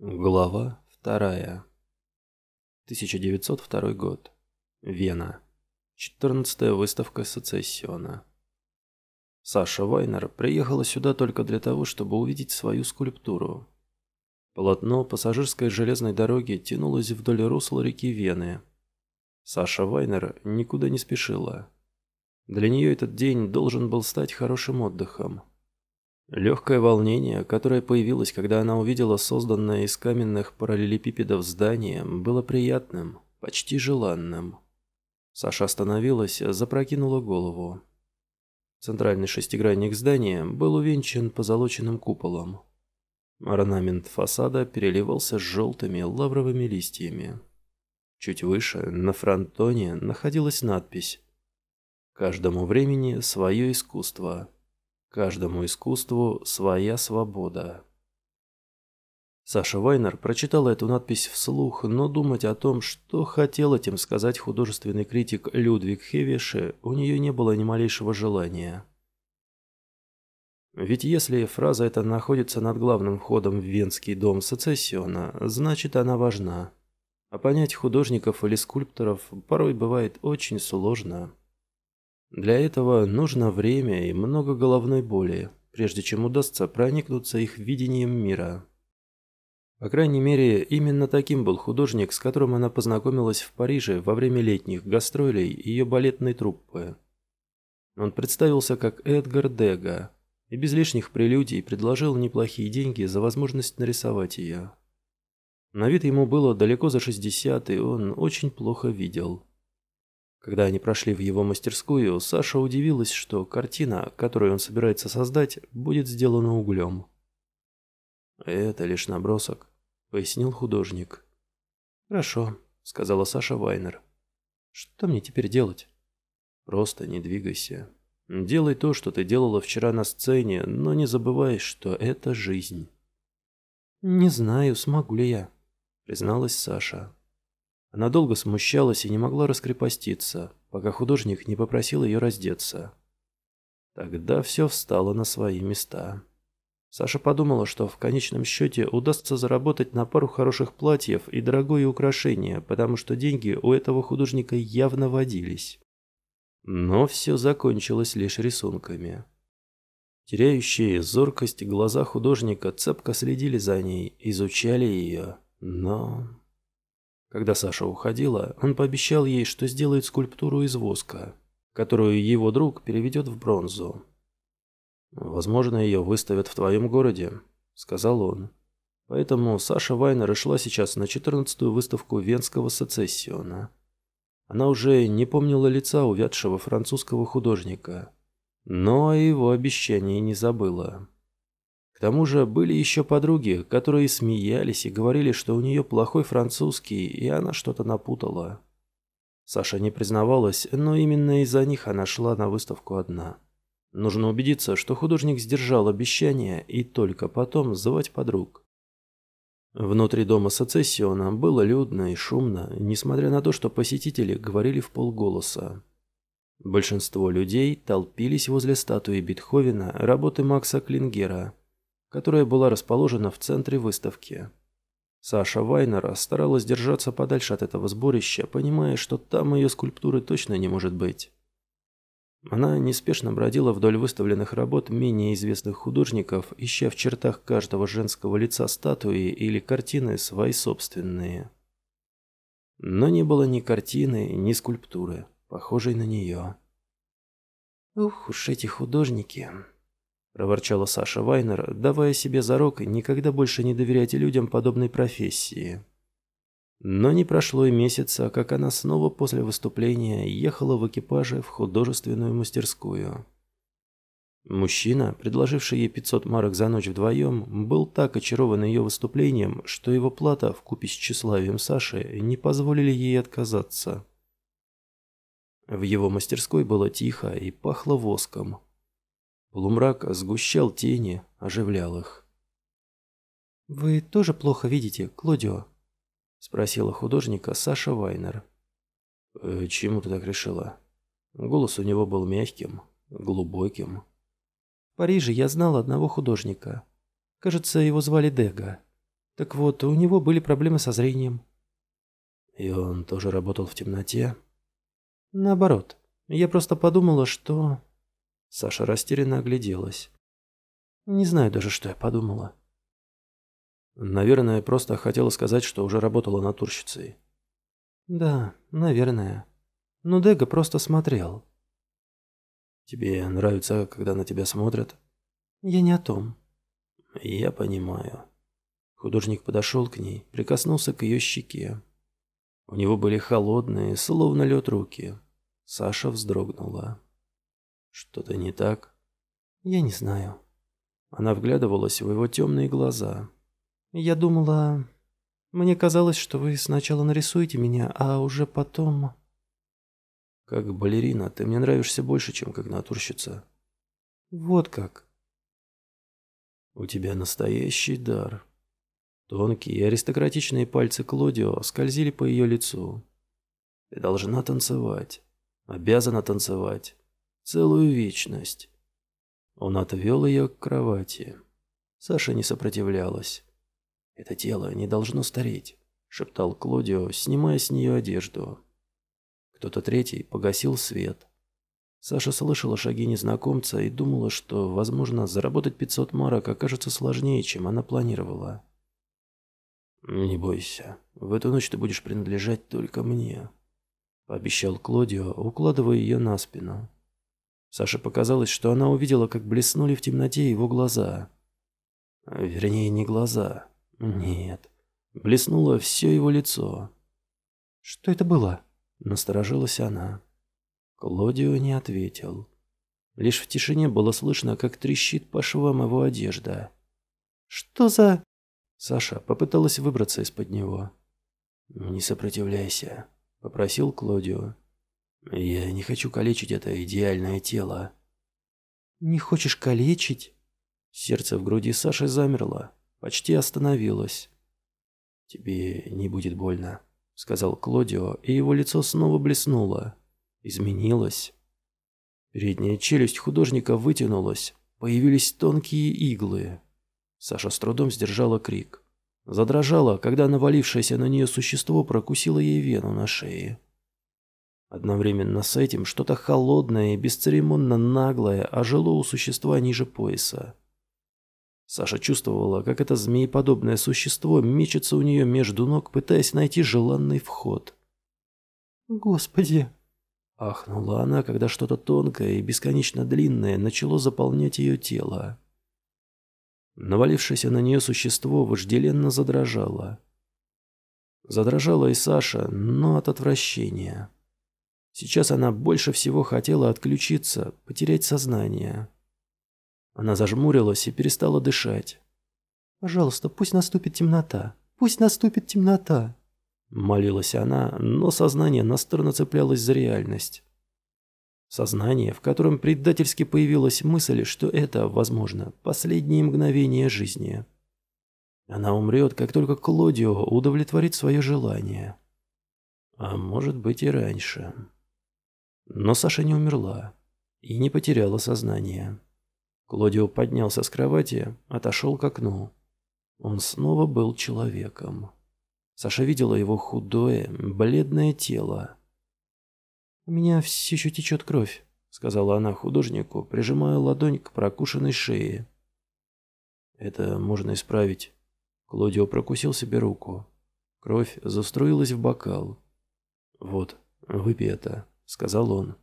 Глава вторая. 1902 год. Вена. 14-я выставка Сецессиона. Саша Вайнер приехала сюда только для того, чтобы увидеть свою скульптуру. Полотно пассажирской железной дороги тянулось вдоль русла реки Вены. Саша Вайнер никуда не спешила. Для нее этот день должен был стать хорошим отдыхом. Легкое волнение, которое появилось, когда она увидела созданное из каменных параллелепипедов здание, было приятным, почти желанным. Саша остановилась, запрокинула голову. Центральный шестигранник здания был увенчан позолоченным куполом. Орнамент фасада переливался желтыми лавровыми листьями. Чуть выше, на фронтоне, находилась надпись «Каждому времени свое искусство». Каждому искусству своя свобода. Саша Вайнер прочитала эту надпись вслух, но думать о том, что хотел этим сказать художественный критик Людвиг Хевише, у нее не было ни малейшего желания. Ведь если фраза эта находится над главным входом в Венский дом Сецессиона, значит она важна. А понять художников или скульпторов порой бывает очень сложно. Для этого нужно время и много головной боли, прежде чем удастся проникнуться их видением мира. По крайней мере, именно таким был художник, с которым она познакомилась в Париже во время летних гастролей ее балетной труппы. Он представился как Эдгар Дега и без лишних прелюдий предложил неплохие деньги за возможность нарисовать ее. На вид ему было далеко за 60, и он очень плохо видел. Когда они прошли в его мастерскую, Саша удивилась, что картина, которую он собирается создать, будет сделана углем. «Это лишь набросок», — пояснил художник. «Хорошо», — сказала Саша Вайнер. «Что мне теперь делать?» «Просто не двигайся. Делай то, что ты делала вчера на сцене, но не забывай, что это жизнь». «Не знаю, смогу ли я», — призналась Саша. Она долго смущалась и не могла раскрепоститься, пока художник не попросил ее раздеться. Тогда все встало на свои места. Саша подумала, что в конечном счете удастся заработать на пару хороших платьев и дорогое украшение, потому что деньги у этого художника явно водились. Но все закончилось лишь рисунками. Теряющие зоркость глаза художника цепко следили за ней, изучали ее, но... Когда Саша уходила, он пообещал ей, что сделает скульптуру из воска, которую его друг переведет в бронзу. «Возможно, ее выставят в твоем городе», — сказал он. Поэтому Саша Вайнер шла сейчас на 14-ю выставку Венского сецессиона. Она уже не помнила лица увядшего французского художника, но его обещании не забыла. К тому же были еще подруги, которые смеялись и говорили, что у нее плохой французский, и она что-то напутала. Саша не признавалась, но именно из-за них она шла на выставку одна. Нужно убедиться, что художник сдержал обещание, и только потом звать подруг. Внутри дома Сецессиона было людно и шумно, несмотря на то, что посетители говорили в полголоса. Большинство людей толпились возле статуи Бетховена работы Макса Клингера – которая была расположена в центре выставки. Саша Вайнера старалась держаться подальше от этого сборища, понимая, что там ее скульптуры точно не может быть. Она неспешно бродила вдоль выставленных работ менее известных художников, ища в чертах каждого женского лица статуи или картины свои собственные. Но не было ни картины, ни скульптуры, похожей на нее. Ух уж эти художники проворчала Саша Вайнер, давая себе зарок никогда больше не доверять людям подобной профессии. Но не прошло и месяца, как она снова после выступления ехала в экипаже в художественную мастерскую. Мужчина, предложивший ей 500 марок за ночь вдвоем, был так очарован ее выступлением, что его плата в купе с тщеславием Саши не позволили ей отказаться. В его мастерской было тихо и пахло воском. Полумрак сгущал тени, оживлял их. «Вы тоже плохо видите, Клодио?» – спросила художника Саша Вайнер. «Э, «Чему ты так решила?» Голос у него был мягким, глубоким. «В Париже я знал одного художника. Кажется, его звали Дега. Так вот, у него были проблемы со зрением. И он тоже работал в темноте? Наоборот. Я просто подумала, что... Саша растерянно огляделась. Не знаю даже, что я подумала. Наверное, просто хотела сказать, что уже работала натурщицей. Да, наверное. Но Дега просто смотрел. Тебе нравится, когда на тебя смотрят? Я не о том. Я понимаю. Художник подошел к ней, прикоснулся к ее щеке. У него были холодные, словно лед руки. Саша вздрогнула. Что-то не так? Я не знаю. Она вглядывалась в его темные глаза. Я думала... Мне казалось, что вы сначала нарисуете меня, а уже потом... Как балерина, ты мне нравишься больше, чем как натурщица. Вот как. У тебя настоящий дар. Тонкие аристократичные пальцы Клодио скользили по ее лицу. Ты должна танцевать. Обязана танцевать. Целую вечность. Он отвел ее к кровати. Саша не сопротивлялась. «Это тело не должно стареть», — шептал Клодио, снимая с нее одежду. Кто-то третий погасил свет. Саша слышала шаги незнакомца и думала, что, возможно, заработать 500 марок окажется сложнее, чем она планировала. «Не бойся, в эту ночь ты будешь принадлежать только мне», — пообещал Клодио, укладывая ее на спину. Саше показалось, что она увидела, как блеснули в темноте его глаза. Вернее, не глаза, нет. Блеснуло все его лицо. «Что это было?» – насторожилась она. Клодио не ответил. Лишь в тишине было слышно, как трещит по швам его одежда. «Что за...» Саша попыталась выбраться из-под него. «Не сопротивляйся», — попросил Клодио. «Я не хочу калечить это идеальное тело». «Не хочешь калечить?» Сердце в груди Саши замерло почти остановилась. «Тебе не будет больно», — сказал Клодио, и его лицо снова блеснуло. Изменилось. Передняя челюсть художника вытянулась, появились тонкие иглы. Саша с трудом сдержала крик. Задрожала, когда навалившееся на нее существо прокусило ей вену на шее. Одновременно с этим что-то холодное и бесцеремонно наглое ожило у существа ниже пояса. Саша чувствовала, как это змееподобное существо мечется у нее между ног, пытаясь найти желанный вход. «Господи!» Ахнула она, когда что-то тонкое и бесконечно длинное начало заполнять ее тело. Навалившееся на нее существо вожделенно задрожало. Задрожала и Саша, но от отвращения. Сейчас она больше всего хотела отключиться, потерять сознание. Она зажмурилась и перестала дышать. «Пожалуйста, пусть наступит темнота. Пусть наступит темнота!» Молилась она, но сознание настырно цеплялось за реальность. Сознание, в котором предательски появилась мысль, что это, возможно, последние мгновения жизни. Она умрет, как только Клодио удовлетворит свое желание. А может быть и раньше. Но Саша не умерла и не потеряла сознание. Клодио поднялся с кровати, отошел к окну. Он снова был человеком. Саша видела его худое, бледное тело. «У меня все еще течет кровь», — сказала она художнику, прижимая ладонь к прокушенной шее. «Это можно исправить». Клодио прокусил себе руку. Кровь заструилась в бокал. «Вот, выпей это», — сказал он.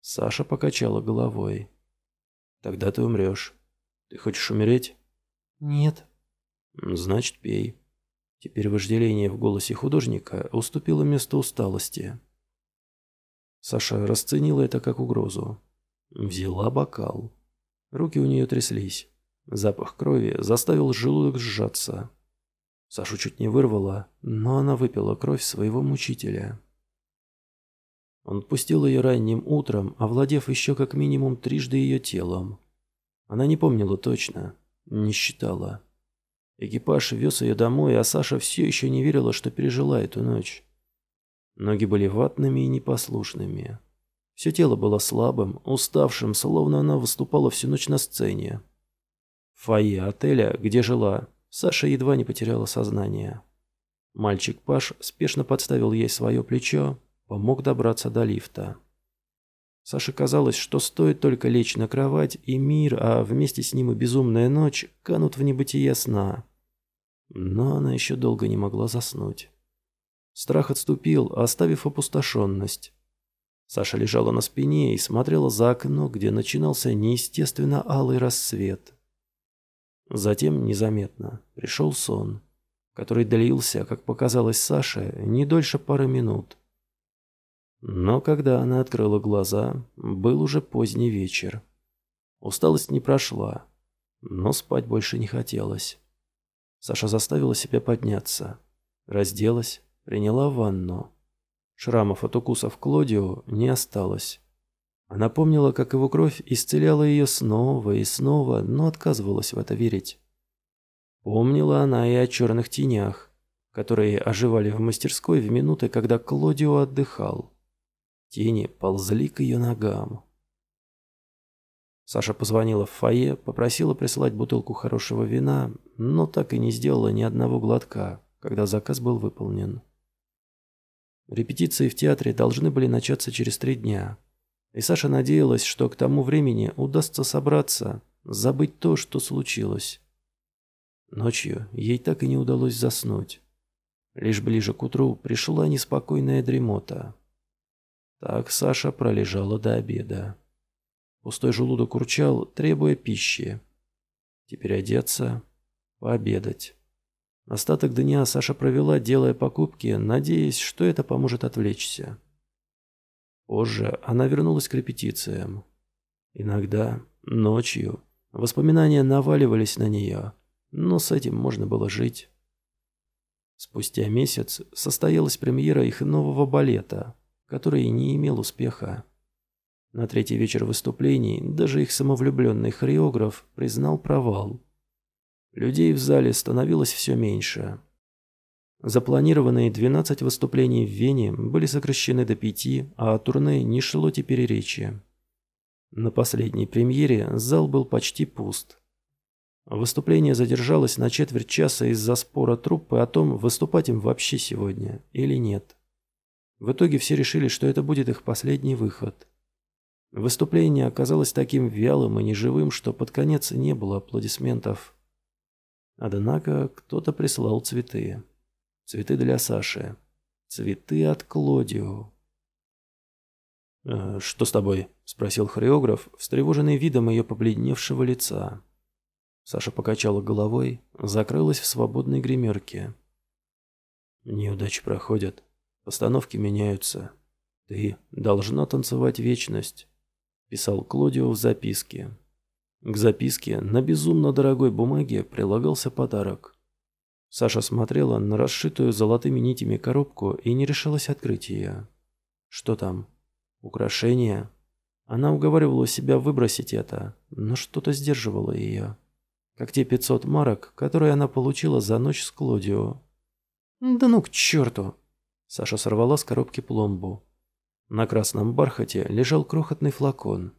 Саша покачала головой. Тогда ты умрешь. Ты хочешь умереть? Нет. Значит, пей. Теперь вожделение в голосе художника уступило место усталости. Саша расценила это как угрозу. Взяла бокал. Руки у нее тряслись. Запах крови заставил желудок сжаться. Сашу чуть не вырвала, но она выпила кровь своего мучителя. Он пустил ее ранним утром, овладев еще как минимум трижды ее телом. Она не помнила точно, не считала. Экипаж вез ее домой, а Саша все еще не верила, что пережила эту ночь. Ноги были ватными и непослушными. Все тело было слабым, уставшим, словно она выступала всю ночь на сцене. В фойе отеля, где жила, Саша едва не потеряла сознание. Мальчик Паш спешно подставил ей свое плечо, помог добраться до лифта. Саше казалось, что стоит только лечь на кровать, и мир, а вместе с ним и безумная ночь, канут в небытие сна. Но она еще долго не могла заснуть. Страх отступил, оставив опустошенность. Саша лежала на спине и смотрела за окно, где начинался неестественно алый рассвет. Затем, незаметно, пришел сон, который длился, как показалось Саше, не дольше пары минут. Но когда она открыла глаза, был уже поздний вечер. Усталость не прошла, но спать больше не хотелось. Саша заставила себя подняться, разделась, приняла ванну. Шрамов от укусов Клодио не осталось. Она помнила, как его кровь исцеляла ее снова и снова, но отказывалась в это верить. Помнила она и о черных тенях, которые оживали в мастерской в минуты, когда Клодио отдыхал. Тени ползли к ее ногам. Саша позвонила в фойе, попросила прислать бутылку хорошего вина, но так и не сделала ни одного глотка, когда заказ был выполнен. Репетиции в театре должны были начаться через три дня, и Саша надеялась, что к тому времени удастся собраться, забыть то, что случилось. Ночью ей так и не удалось заснуть. Лишь ближе к утру пришла неспокойная дремота. Так Саша пролежала до обеда. Пустой желудок урчал, требуя пищи. Теперь одеться, пообедать. Остаток дня Саша провела, делая покупки, надеясь, что это поможет отвлечься. Позже она вернулась к репетициям. Иногда, ночью, воспоминания наваливались на нее, но с этим можно было жить. Спустя месяц состоялась премьера их нового балета который не имел успеха. На третий вечер выступлений даже их самовлюбленный хореограф признал провал. Людей в зале становилось все меньше. Запланированные 12 выступлений в Вене были сокращены до пяти, а о турне не шло теперь речи. На последней премьере зал был почти пуст. Выступление задержалось на четверть часа из-за спора труппы о том, выступать им вообще сегодня или нет. В итоге все решили, что это будет их последний выход. Выступление оказалось таким вялым и неживым, что под конец не было аплодисментов. Однако кто-то прислал цветы. Цветы для Саши. Цветы от Клодио. «Э, «Что с тобой?» – спросил хореограф, встревоженный видом ее побледневшего лица. Саша покачала головой, закрылась в свободной гримерке. «Неудачи проходят», Постановки меняются. Ты должна танцевать вечность», – писал Клодио в записке. К записке на безумно дорогой бумаге прилагался подарок. Саша смотрела на расшитую золотыми нитями коробку и не решилась открыть ее. Что там? Украшение? Она уговаривала себя выбросить это, но что-то сдерживало ее. Как те 500 марок, которые она получила за ночь с Клодио. «Да ну к черту!» Саша сорвала с коробки пломбу. На красном бархате лежал крохотный флакон.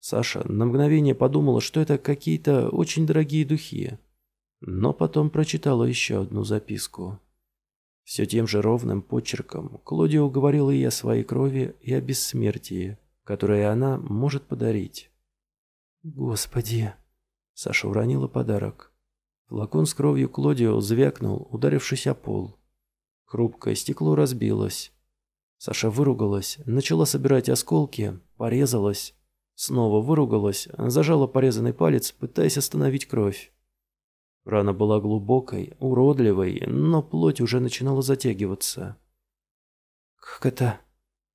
Саша на мгновение подумала, что это какие-то очень дорогие духи. Но потом прочитала еще одну записку. Все тем же ровным почерком Клодио говорила ей о своей крови и о бессмертии, которое она может подарить. «Господи!» Саша уронила подарок. Флакон с кровью Клодио звякнул, ударившись о пол. Хрупкое стекло разбилось. Саша выругалась, начала собирать осколки, порезалась. Снова выругалась, зажала порезанный палец, пытаясь остановить кровь. Рана была глубокой, уродливой, но плоть уже начинала затягиваться. «Как это?»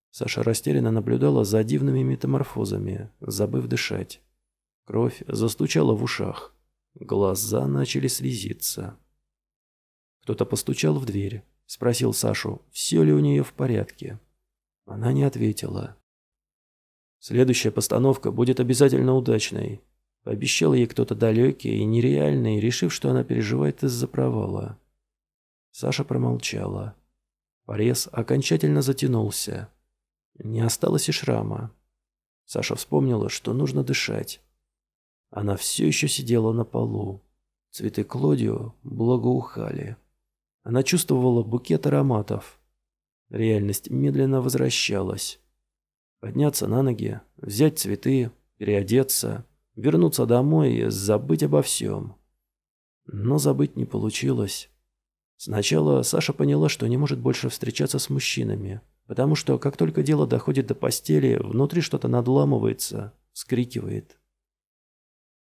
Саша растерянно наблюдала за дивными метаморфозами, забыв дышать. Кровь застучала в ушах. Глаза начали слезиться. Кто-то постучал в дверь. Спросил Сашу, все ли у нее в порядке. Она не ответила. Следующая постановка будет обязательно удачной. Пообещал ей кто-то далекий и нереальный, решив, что она переживает из-за провала. Саша промолчала. Порез окончательно затянулся. Не осталось и шрама. Саша вспомнила, что нужно дышать. Она все еще сидела на полу. Цветы Клодио благоухали. Она чувствовала букет ароматов. Реальность медленно возвращалась. Подняться на ноги, взять цветы, переодеться, вернуться домой и забыть обо всем. Но забыть не получилось. Сначала Саша поняла, что не может больше встречаться с мужчинами, потому что как только дело доходит до постели, внутри что-то надламывается, скрикивает.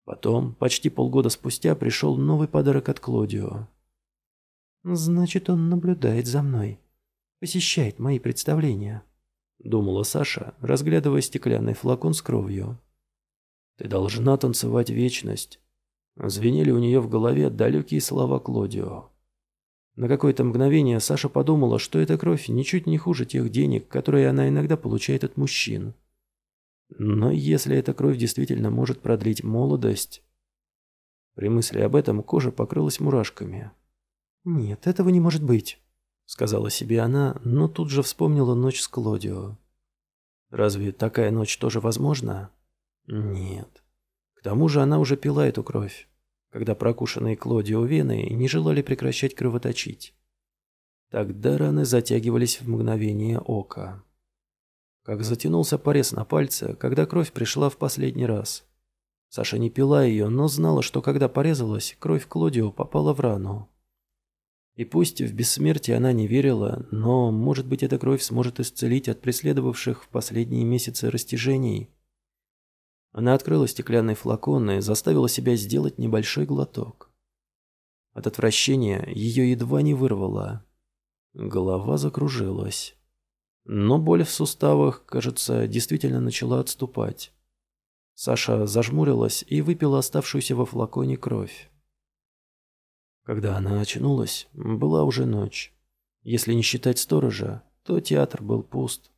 Потом, почти полгода спустя, пришел новый подарок от Клодио. «Значит, он наблюдает за мной, посещает мои представления», — думала Саша, разглядывая стеклянный флакон с кровью. «Ты должна танцевать вечность», — звенели у нее в голове далекие слова Клодио. На какое-то мгновение Саша подумала, что эта кровь ничуть не хуже тех денег, которые она иногда получает от мужчин. Но если эта кровь действительно может продлить молодость... При мысли об этом кожа покрылась мурашками. «Нет, этого не может быть», — сказала себе она, но тут же вспомнила ночь с Клодио. «Разве такая ночь тоже возможна?» «Нет. К тому же она уже пила эту кровь когда прокушенные Клодио вены не желали прекращать кровоточить. Тогда раны затягивались в мгновение ока. Как затянулся порез на пальце, когда кровь пришла в последний раз. Саша не пила ее, но знала, что когда порезалась, кровь Клодио попала в рану. И пусть в бессмертие она не верила, но, может быть, эта кровь сможет исцелить от преследовавших в последние месяцы растяжений – она открыла стеклянный флакон и заставила себя сделать небольшой глоток. От отвращения ее едва не вырвало. Голова закружилась. Но боль в суставах, кажется, действительно начала отступать. Саша зажмурилась и выпила оставшуюся во флаконе кровь. Когда она очнулась, была уже ночь. Если не считать сторожа, то театр был пуст.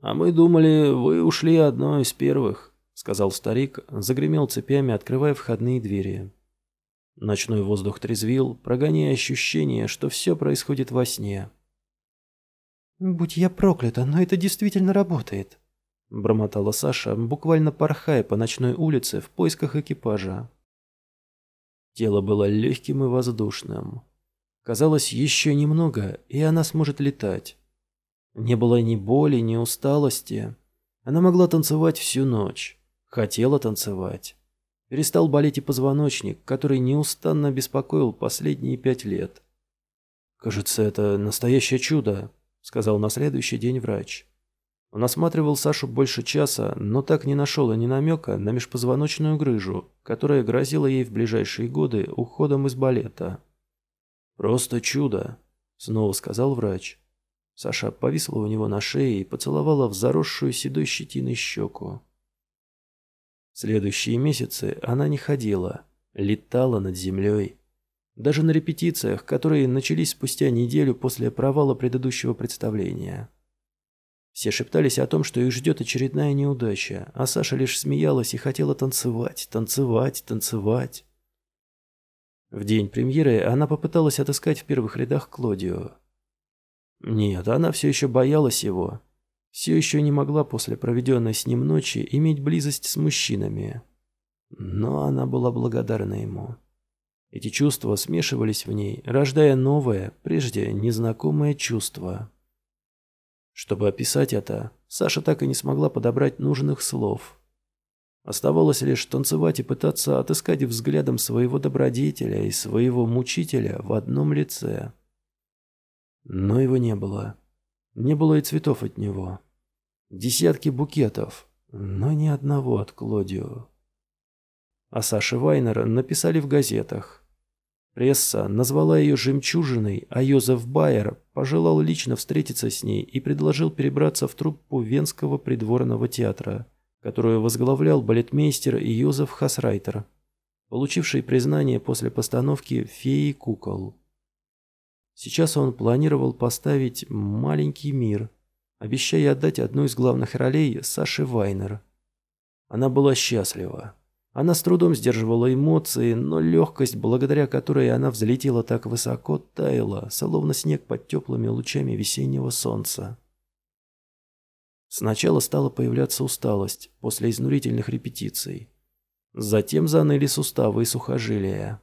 «А мы думали, вы ушли одной из первых», — сказал старик, загремел цепями, открывая входные двери. Ночной воздух трезвил, прогоняя ощущение, что все происходит во сне. «Будь я проклята, но это действительно работает», — бормотала Саша, буквально порхая по ночной улице в поисках экипажа. Тело было легким и воздушным. Казалось, еще немного, и она сможет летать. Не было ни боли, ни усталости. Она могла танцевать всю ночь. Хотела танцевать. Перестал болеть и позвоночник, который неустанно беспокоил последние пять лет. «Кажется, это настоящее чудо», — сказал на следующий день врач. Он осматривал Сашу больше часа, но так не нашел и ни намека на межпозвоночную грыжу, которая грозила ей в ближайшие годы уходом из балета. «Просто чудо», — снова сказал врач. Саша повисла у него на шее и поцеловала в заросшую седой щетиной щеку. Следующие месяцы она не ходила, летала над землей. Даже на репетициях, которые начались спустя неделю после провала предыдущего представления. Все шептались о том, что их ждет очередная неудача, а Саша лишь смеялась и хотела танцевать, танцевать, танцевать. В день премьеры она попыталась отыскать в первых рядах Клодио. Нет, она все еще боялась его, все еще не могла после проведенной с ним ночи иметь близость с мужчинами. Но она была благодарна ему. Эти чувства смешивались в ней, рождая новое, прежде незнакомое чувство. Чтобы описать это, Саша так и не смогла подобрать нужных слов. Оставалось лишь танцевать и пытаться отыскать взглядом своего добродетеля и своего мучителя в одном лице. Но его не было. Не было и цветов от него. Десятки букетов, но ни одного от Клодио. А Саши Вайнер написали в газетах. Пресса назвала ее жемчужиной, а Йозеф Байер пожелал лично встретиться с ней и предложил перебраться в труппу Венского придворного театра, которую возглавлял балетмейстер Йозеф Хасрайтер, получивший признание после постановки «Феи кукол». Сейчас он планировал поставить «Маленький мир», обещая отдать одну из главных ролей Саше Вайнер. Она была счастлива. Она с трудом сдерживала эмоции, но легкость, благодаря которой она взлетела так высоко, таяла, словно снег под теплыми лучами весеннего солнца. Сначала стала появляться усталость после изнурительных репетиций. Затем заныли суставы и сухожилия.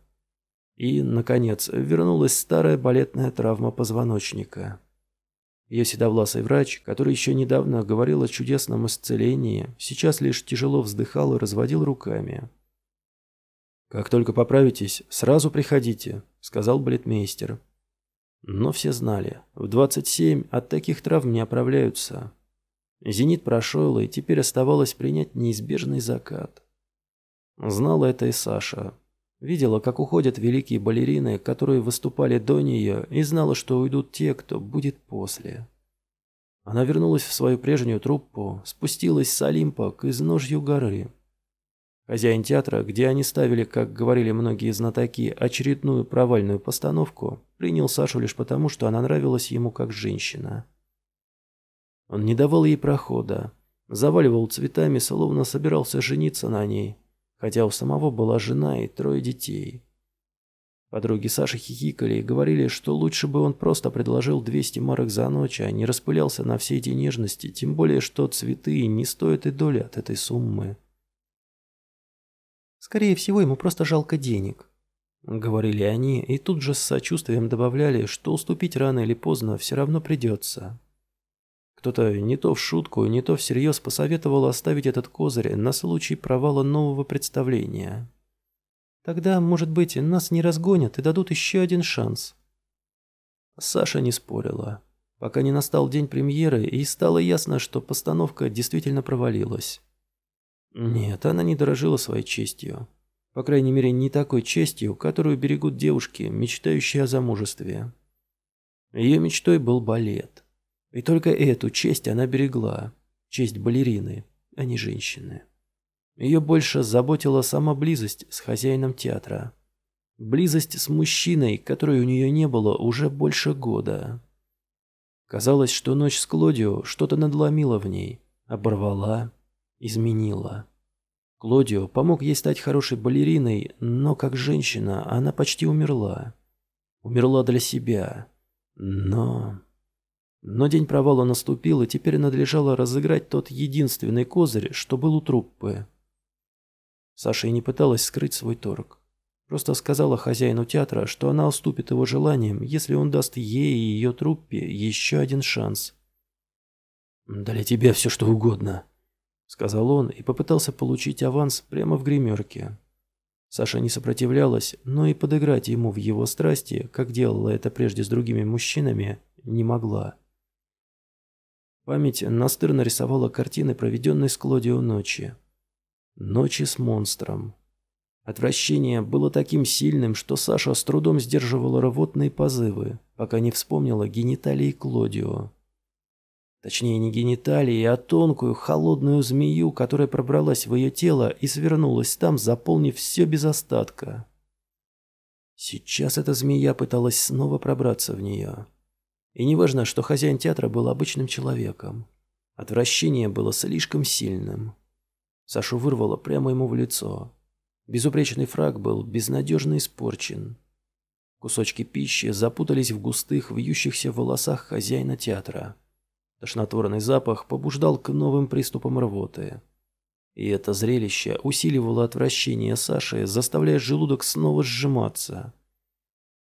И, наконец, вернулась старая балетная травма позвоночника. Ее седовласый врач, который еще недавно говорил о чудесном исцелении, сейчас лишь тяжело вздыхал и разводил руками. «Как только поправитесь, сразу приходите», — сказал балетмейстер. Но все знали, в 27 от таких травм не оправляются. Зенит прошел, и теперь оставалось принять неизбежный закат. Знала это и Саша. Видела, как уходят великие балерины, которые выступали до нее, и знала, что уйдут те, кто будет после. Она вернулась в свою прежнюю труппу, спустилась с Олимпа к изножью горы. Хозяин театра, где они ставили, как говорили многие знатоки, очередную провальную постановку, принял Сашу лишь потому, что она нравилась ему как женщина. Он не давал ей прохода, заваливал цветами, словно собирался жениться на ней, хотя у самого была жена и трое детей. Подруги Саши хихикали и говорили, что лучше бы он просто предложил 200 марок за ночь, а не распылялся на все эти нежности, тем более, что цветы не стоят и доли от этой суммы. «Скорее всего, ему просто жалко денег», — говорили они, и тут же с сочувствием добавляли, что уступить рано или поздно все равно придется. Кто-то не то в шутку, не то всерьез посоветовал оставить этот козырь на случай провала нового представления. Тогда, может быть, нас не разгонят и дадут еще один шанс. Саша не спорила, пока не настал день премьеры, и стало ясно, что постановка действительно провалилась. Нет, она не дорожила своей честью. По крайней мере, не такой честью, которую берегут девушки, мечтающие о замужестве. Ее мечтой был балет. И только эту честь она берегла. Честь балерины, а не женщины. Ее больше заботила сама близость с хозяином театра. Близость с мужчиной, которой у нее не было уже больше года. Казалось, что ночь с Клодио что-то надломила в ней, оборвала, изменила. Клодио помог ей стать хорошей балериной, но как женщина она почти умерла. Умерла для себя. Но... Но день провала наступил, и теперь надлежало разыграть тот единственный козырь, что был у труппы. Саша и не пыталась скрыть свой торг. Просто сказала хозяину театра, что она уступит его желаниям, если он даст ей и ее труппе еще один шанс. «Для тебя все что угодно», — сказал он и попытался получить аванс прямо в гримерке. Саша не сопротивлялась, но и подыграть ему в его страсти, как делала это прежде с другими мужчинами, не могла. Память настырно рисовала картины, проведенной с Клодио ночи. Ночи с монстром. Отвращение было таким сильным, что Саша с трудом сдерживала рвотные позывы, пока не вспомнила гениталии Клодио. Точнее, не гениталии, а тонкую, холодную змею, которая пробралась в ее тело и свернулась там, заполнив все без остатка. Сейчас эта змея пыталась снова пробраться в нее. И неважно, что хозяин театра был обычным человеком. Отвращение было слишком сильным. Сашу вырвало прямо ему в лицо. Безупречный фраг был безнадежно испорчен. Кусочки пищи запутались в густых, вьющихся волосах хозяина театра. Тошнотворный запах побуждал к новым приступам рвоты. И это зрелище усиливало отвращение Саши, заставляя желудок снова сжиматься.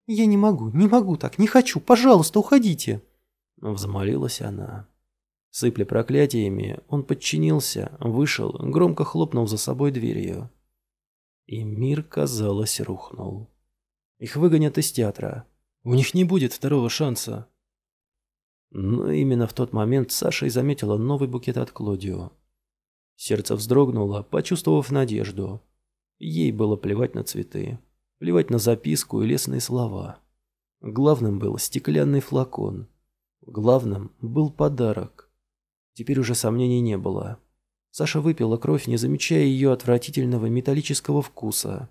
«Я не могу, не могу так, не хочу, пожалуйста, уходите!» Взмолилась она. Сыпля проклятиями, он подчинился, вышел, громко хлопнул за собой дверью. И мир, казалось, рухнул. Их выгонят из театра. У них не будет второго шанса. Но именно в тот момент Саша и заметила новый букет от Клодио. Сердце вздрогнуло, почувствовав надежду. Ей было плевать на цветы, плевать на записку и лесные слова. Главным был стеклянный флакон. Главным был подарок. Теперь уже сомнений не было. Саша выпила кровь, не замечая ее отвратительного металлического вкуса.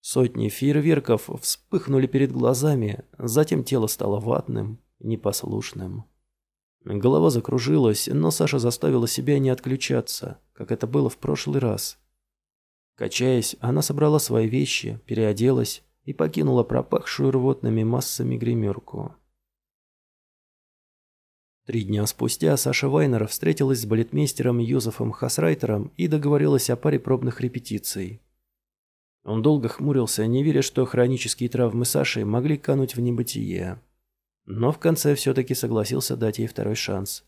Сотни фейерверков вспыхнули перед глазами, затем тело стало ватным, непослушным. Голова закружилась, но Саша заставила себя не отключаться, как это было в прошлый раз. Качаясь, она собрала свои вещи, переоделась и покинула пропахшую рвотными массами гримерку. Три дня спустя Саша Вайнера встретилась с балетмейстером Юзефом Хасрайтером и договорилась о паре пробных репетиций. Он долго хмурился, не веря, что хронические травмы Саши могли кануть в небытие. Но в конце все-таки согласился дать ей второй шанс.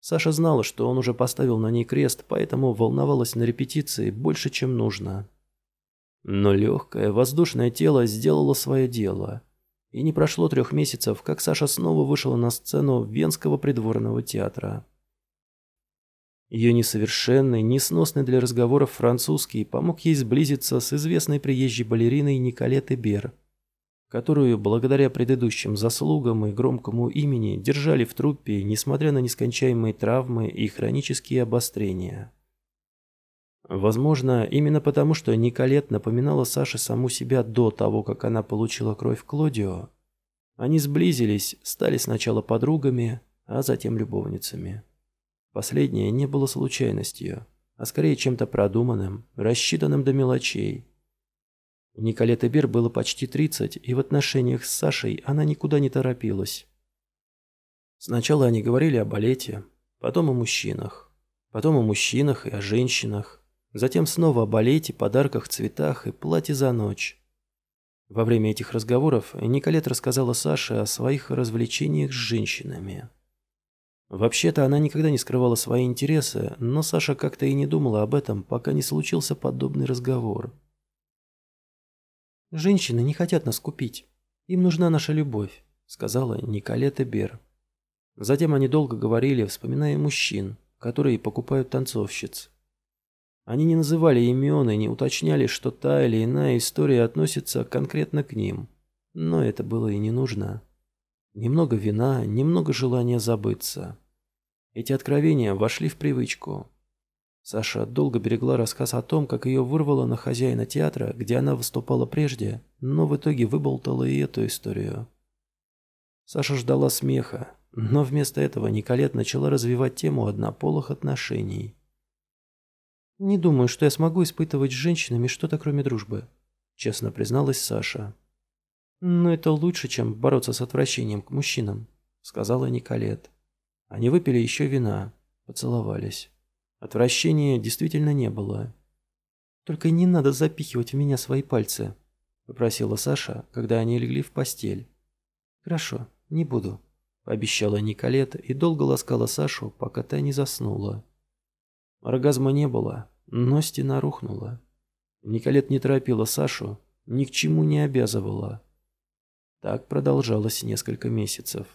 Саша знала, что он уже поставил на ней крест, поэтому волновалась на репетиции больше, чем нужно. Но легкое, воздушное тело сделало свое дело. И не прошло трех месяцев, как Саша снова вышла на сцену Венского придворного театра. Ее несовершенный, несносный для разговоров французский помог ей сблизиться с известной приезжей балериной Николетой Бер, которую, благодаря предыдущим заслугам и громкому имени, держали в труппе, несмотря на нескончаемые травмы и хронические обострения. Возможно, именно потому, что Николет напоминала Саше саму себя до того, как она получила кровь Клодио, они сблизились, стали сначала подругами, а затем любовницами. Последнее не было случайностью, а скорее чем-то продуманным, рассчитанным до мелочей. Николет Бер было почти 30, и в отношениях с Сашей она никуда не торопилась. Сначала они говорили о балете, потом о мужчинах, потом о мужчинах и о женщинах, затем снова о балете, подарках, цветах и плате за ночь. Во время этих разговоров Николет рассказала Саше о своих развлечениях с женщинами. Вообще-то она никогда не скрывала свои интересы, но Саша как-то и не думала об этом, пока не случился подобный разговор. «Женщины не хотят нас купить. Им нужна наша любовь», — сказала Николета Бер. Затем они долго говорили, вспоминая мужчин, которые покупают танцовщиц. Они не называли имен и не уточняли, что та или иная история относится конкретно к ним. Но это было и не нужно. Немного вина, немного желания забыться. Эти откровения вошли в привычку. Саша долго берегла рассказ о том, как ее вырвало на хозяина театра, где она выступала прежде, но в итоге выболтала и эту историю. Саша ждала смеха, но вместо этого Николет начала развивать тему однополых отношений. «Не думаю, что я смогу испытывать с женщинами что-то кроме дружбы», — честно призналась Саша. «Но это лучше, чем бороться с отвращением к мужчинам», — сказала Николет. Они выпили еще вина, поцеловались. Отвращения действительно не было. «Только не надо запихивать в меня свои пальцы», — попросила Саша, когда они легли в постель. «Хорошо, не буду», — пообещала Николет и долго ласкала Сашу, пока та не заснула. Оргазма не было, но стена рухнула. Николет не торопила Сашу, ни к чему не обязывала. Так продолжалось несколько месяцев.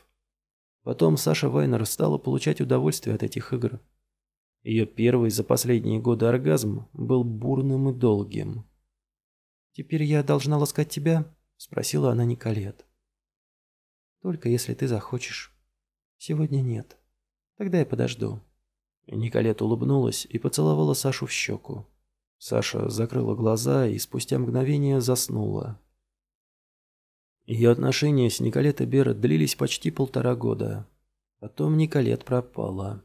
Потом Саша Вайнер стала получать удовольствие от этих игр. Ее первый за последние годы оргазм был бурным и долгим. «Теперь я должна ласкать тебя?» – спросила она Николет. «Только если ты захочешь. Сегодня нет. Тогда я подожду». Николет улыбнулась и поцеловала Сашу в щеку. Саша закрыла глаза и спустя мгновение заснула. Ее отношения с Николетой Бер длились почти полтора года. Потом Николет пропала.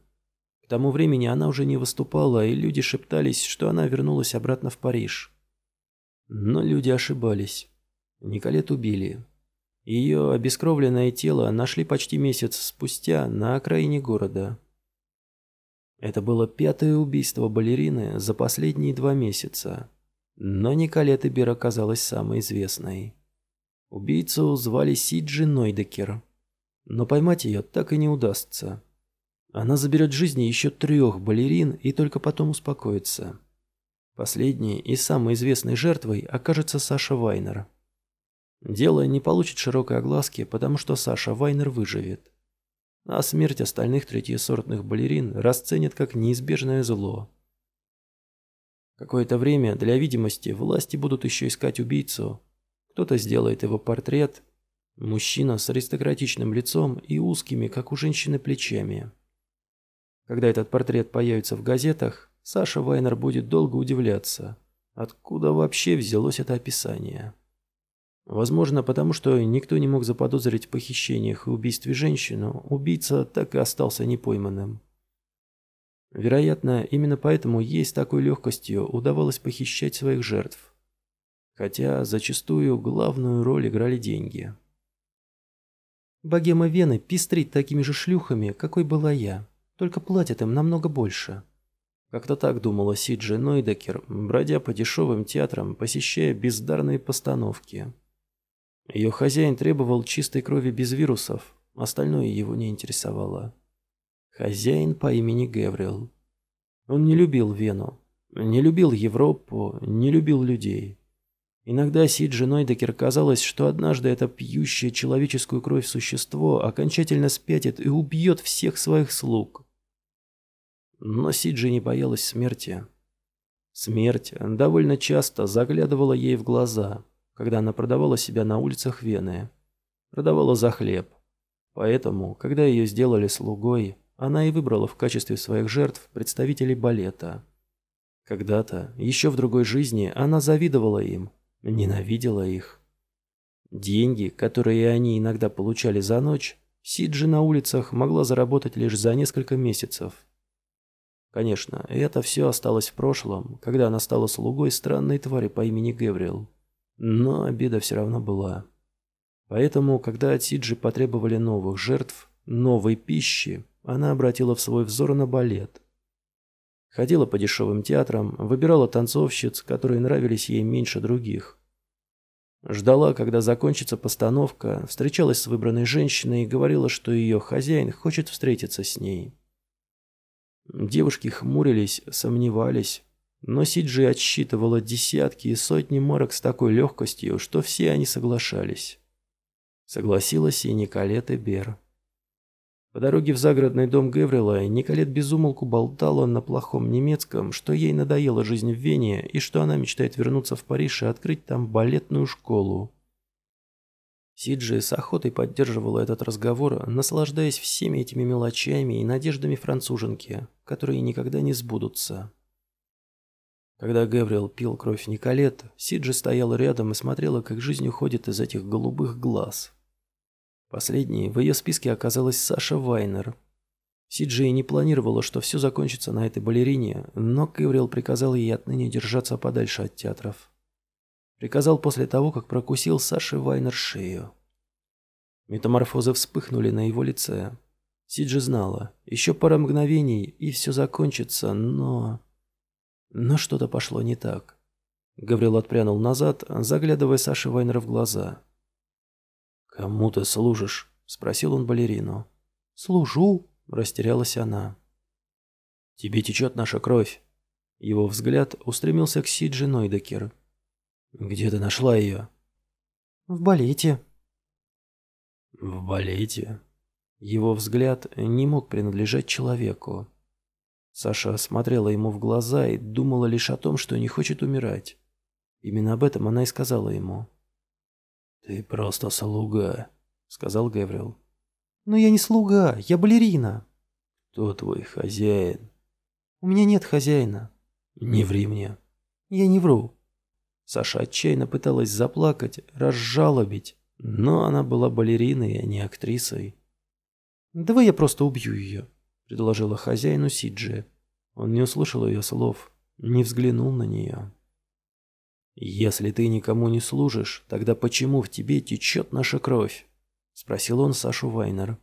К тому времени она уже не выступала, и люди шептались, что она вернулась обратно в Париж. Но люди ошибались. Николет убили. Ее обескровленное тело нашли почти месяц спустя на окраине города. Это было пятое убийство балерины за последние два месяца. Но Николета Бер оказалась самой известной. Убийцу звали Сиджи Нойдекер. Но поймать ее так и не удастся. Она заберет жизни еще трех балерин и только потом успокоится. Последней и самой известной жертвой окажется Саша Вайнер. Дело не получит широкой огласки, потому что Саша Вайнер выживет. А смерть остальных третьесортных балерин расценят как неизбежное зло. Какое-то время для видимости власти будут еще искать убийцу, кто-то сделает его портрет. Мужчина с аристократичным лицом и узкими, как у женщины, плечами. Когда этот портрет появится в газетах, Саша Вайнер будет долго удивляться, откуда вообще взялось это описание. Возможно, потому что никто не мог заподозрить в похищениях и убийстве женщину, убийца так и остался непойманным. Вероятно, именно поэтому ей с такой легкостью удавалось похищать своих жертв хотя зачастую главную роль играли деньги. Богема Вены пестрит такими же шлюхами, какой была я, только платят им намного больше. Как-то так думала Сиджи Нойдекер, бродя по дешевым театрам, посещая бездарные постановки. Ее хозяин требовал чистой крови без вирусов, остальное его не интересовало. Хозяин по имени Геврил. Он не любил Вену, не любил Европу, не любил людей. Иногда Сиджи Нойдекер казалось, что однажды это пьющее человеческую кровь существо окончательно спятит и убьет всех своих слуг. Но Сиджи не боялась смерти. Смерть довольно часто заглядывала ей в глаза, когда она продавала себя на улицах Вены. Продавала за хлеб. Поэтому, когда ее сделали слугой, она и выбрала в качестве своих жертв представителей балета. Когда-то, еще в другой жизни, она завидовала им, ненавидела их. Деньги, которые они иногда получали за ночь, Сиджи на улицах могла заработать лишь за несколько месяцев. Конечно, это все осталось в прошлом, когда она стала слугой странной твари по имени Геврил. Но обида все равно была. Поэтому, когда от Сиджи потребовали новых жертв, новой пищи, она обратила в свой взор на балет. Ходила по дешевым театрам, выбирала танцовщиц, которые нравились ей меньше других. Ждала, когда закончится постановка, встречалась с выбранной женщиной и говорила, что ее хозяин хочет встретиться с ней. Девушки хмурились, сомневались, но Сиджи отсчитывала десятки и сотни марок с такой легкостью, что все они соглашались. Согласилась и Николет Бер. По дороге в загородный дом Геврила Николет безумолку болтала на плохом немецком, что ей надоела жизнь в Вене и что она мечтает вернуться в Париж и открыть там балетную школу. Сиджи с охотой поддерживала этот разговор, наслаждаясь всеми этими мелочами и надеждами француженки, которые никогда не сбудутся. Когда Гавриэл пил кровь Николет, Сиджи стояла рядом и смотрела, как жизнь уходит из этих голубых глаз. Последней в ее списке оказалась Саша Вайнер. Сиджи и не планировала, что все закончится на этой балерине, но Гавриэл приказал ей отныне держаться подальше от театров. Приказал после того, как прокусил Саше Вайнер шею. Метаморфозы вспыхнули на его лице. Сиджи знала, еще пара мгновений, и все закончится, но... Но что-то пошло не так. Гаврил отпрянул назад, заглядывая Саше Вайнер в глаза. «Кому ты служишь?» — спросил он балерину. «Служу», — растерялась она. «Тебе течет наша кровь». Его взгляд устремился к Сиджи Нойдекер. «Где ты нашла ее?» «В балете». «В балете?» Его взгляд не мог принадлежать человеку. Саша смотрела ему в глаза и думала лишь о том, что не хочет умирать. Именно об этом она и сказала ему. «Ты просто слуга», — сказал Гаврил. «Но я не слуга, я балерина». «Кто твой хозяин?» «У меня нет хозяина». «Не ври мне». «Я не вру». Саша отчаянно пыталась заплакать, разжалобить, но она была балериной, а не актрисой. «Давай я просто убью ее», — предложила хозяину Сиджи. Он не услышал ее слов, не взглянул на нее. «Если ты никому не служишь, тогда почему в тебе течет наша кровь?» — спросил он Сашу Вайнер.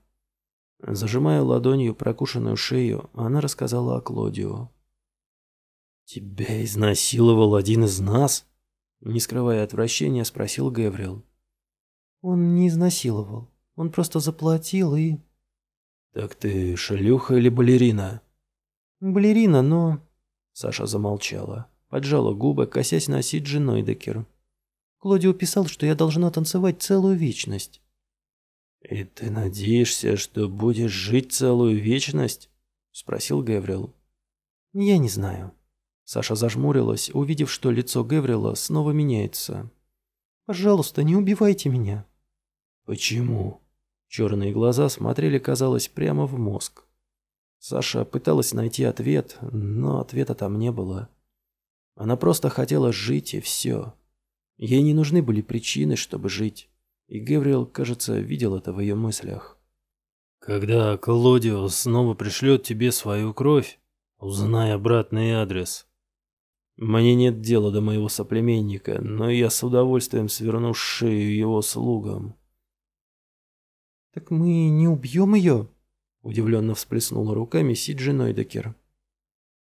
Зажимая ладонью прокушенную шею, она рассказала о Клодио. «Тебя изнасиловал один из нас?» Не скрывая отвращения, спросил Гаврил. Он не изнасиловал. Он просто заплатил и... Так ты шлюха или балерина? Балерина, но... Саша замолчала, поджала губы, косясь на Сиджи Нойдекер. Клодио писал, что я должна танцевать целую вечность. «И ты надеешься, что будешь жить целую вечность?» — спросил Гаврил. «Я не знаю», Саша зажмурилась, увидев, что лицо Геврила снова меняется. «Пожалуйста, не убивайте меня». «Почему?» Черные глаза смотрели, казалось, прямо в мозг. Саша пыталась найти ответ, но ответа там не было. Она просто хотела жить, и все. Ей не нужны были причины, чтобы жить. И Геврил, кажется, видел это в ее мыслях. «Когда Клодио снова пришлет тебе свою кровь, узнай обратный адрес», мне нет дела до моего соплеменника, но я с удовольствием сверну шею его слугам. «Так мы не убьем ее?» Удивленно всплеснула руками Сиджи Нойдекер.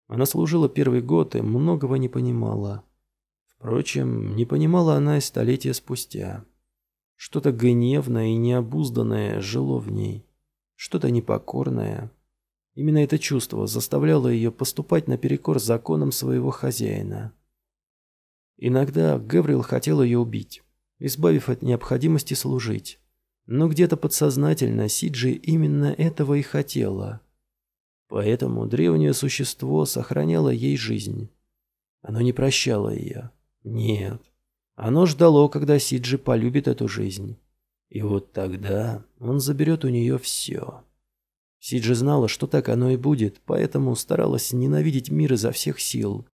Она служила первый год и многого не понимала. Впрочем, не понимала она и столетия спустя. Что-то гневное и необузданное жило в ней. Что-то непокорное. Именно это чувство заставляло ее поступать наперекор законам своего хозяина. Иногда Гаврил хотел ее убить, избавив от необходимости служить. Но где-то подсознательно Сиджи именно этого и хотела. Поэтому древнее существо сохраняло ей жизнь. Оно не прощало ее. Нет. Оно ждало, когда Сиджи полюбит эту жизнь. И вот тогда он заберет у нее все. Сиджи знала, что так оно и будет, поэтому старалась ненавидеть мир изо всех сил.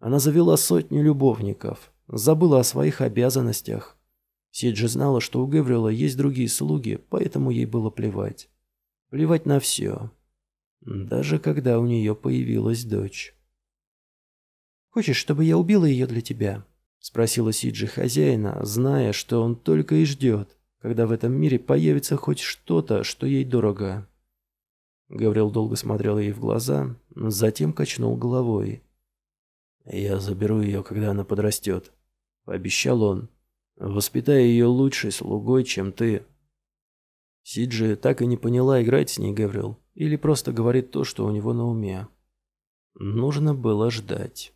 Она завела сотню любовников, забыла о своих обязанностях. Сиджи знала, что у Гаврила есть другие слуги, поэтому ей было плевать. Плевать на все. Даже когда у нее появилась дочь. «Хочешь, чтобы я убила ее для тебя?» — спросила Сиджи хозяина, зная, что он только и ждет, когда в этом мире появится хоть что-то, что ей дорого. Гаврил долго смотрел ей в глаза, затем качнул головой. «Я заберу ее, когда она подрастет», — пообещал он. «Воспитаю ее лучшей слугой, чем ты». Сиджи так и не поняла, играть с ней Гаврил, или просто говорит то, что у него на уме. Нужно было ждать.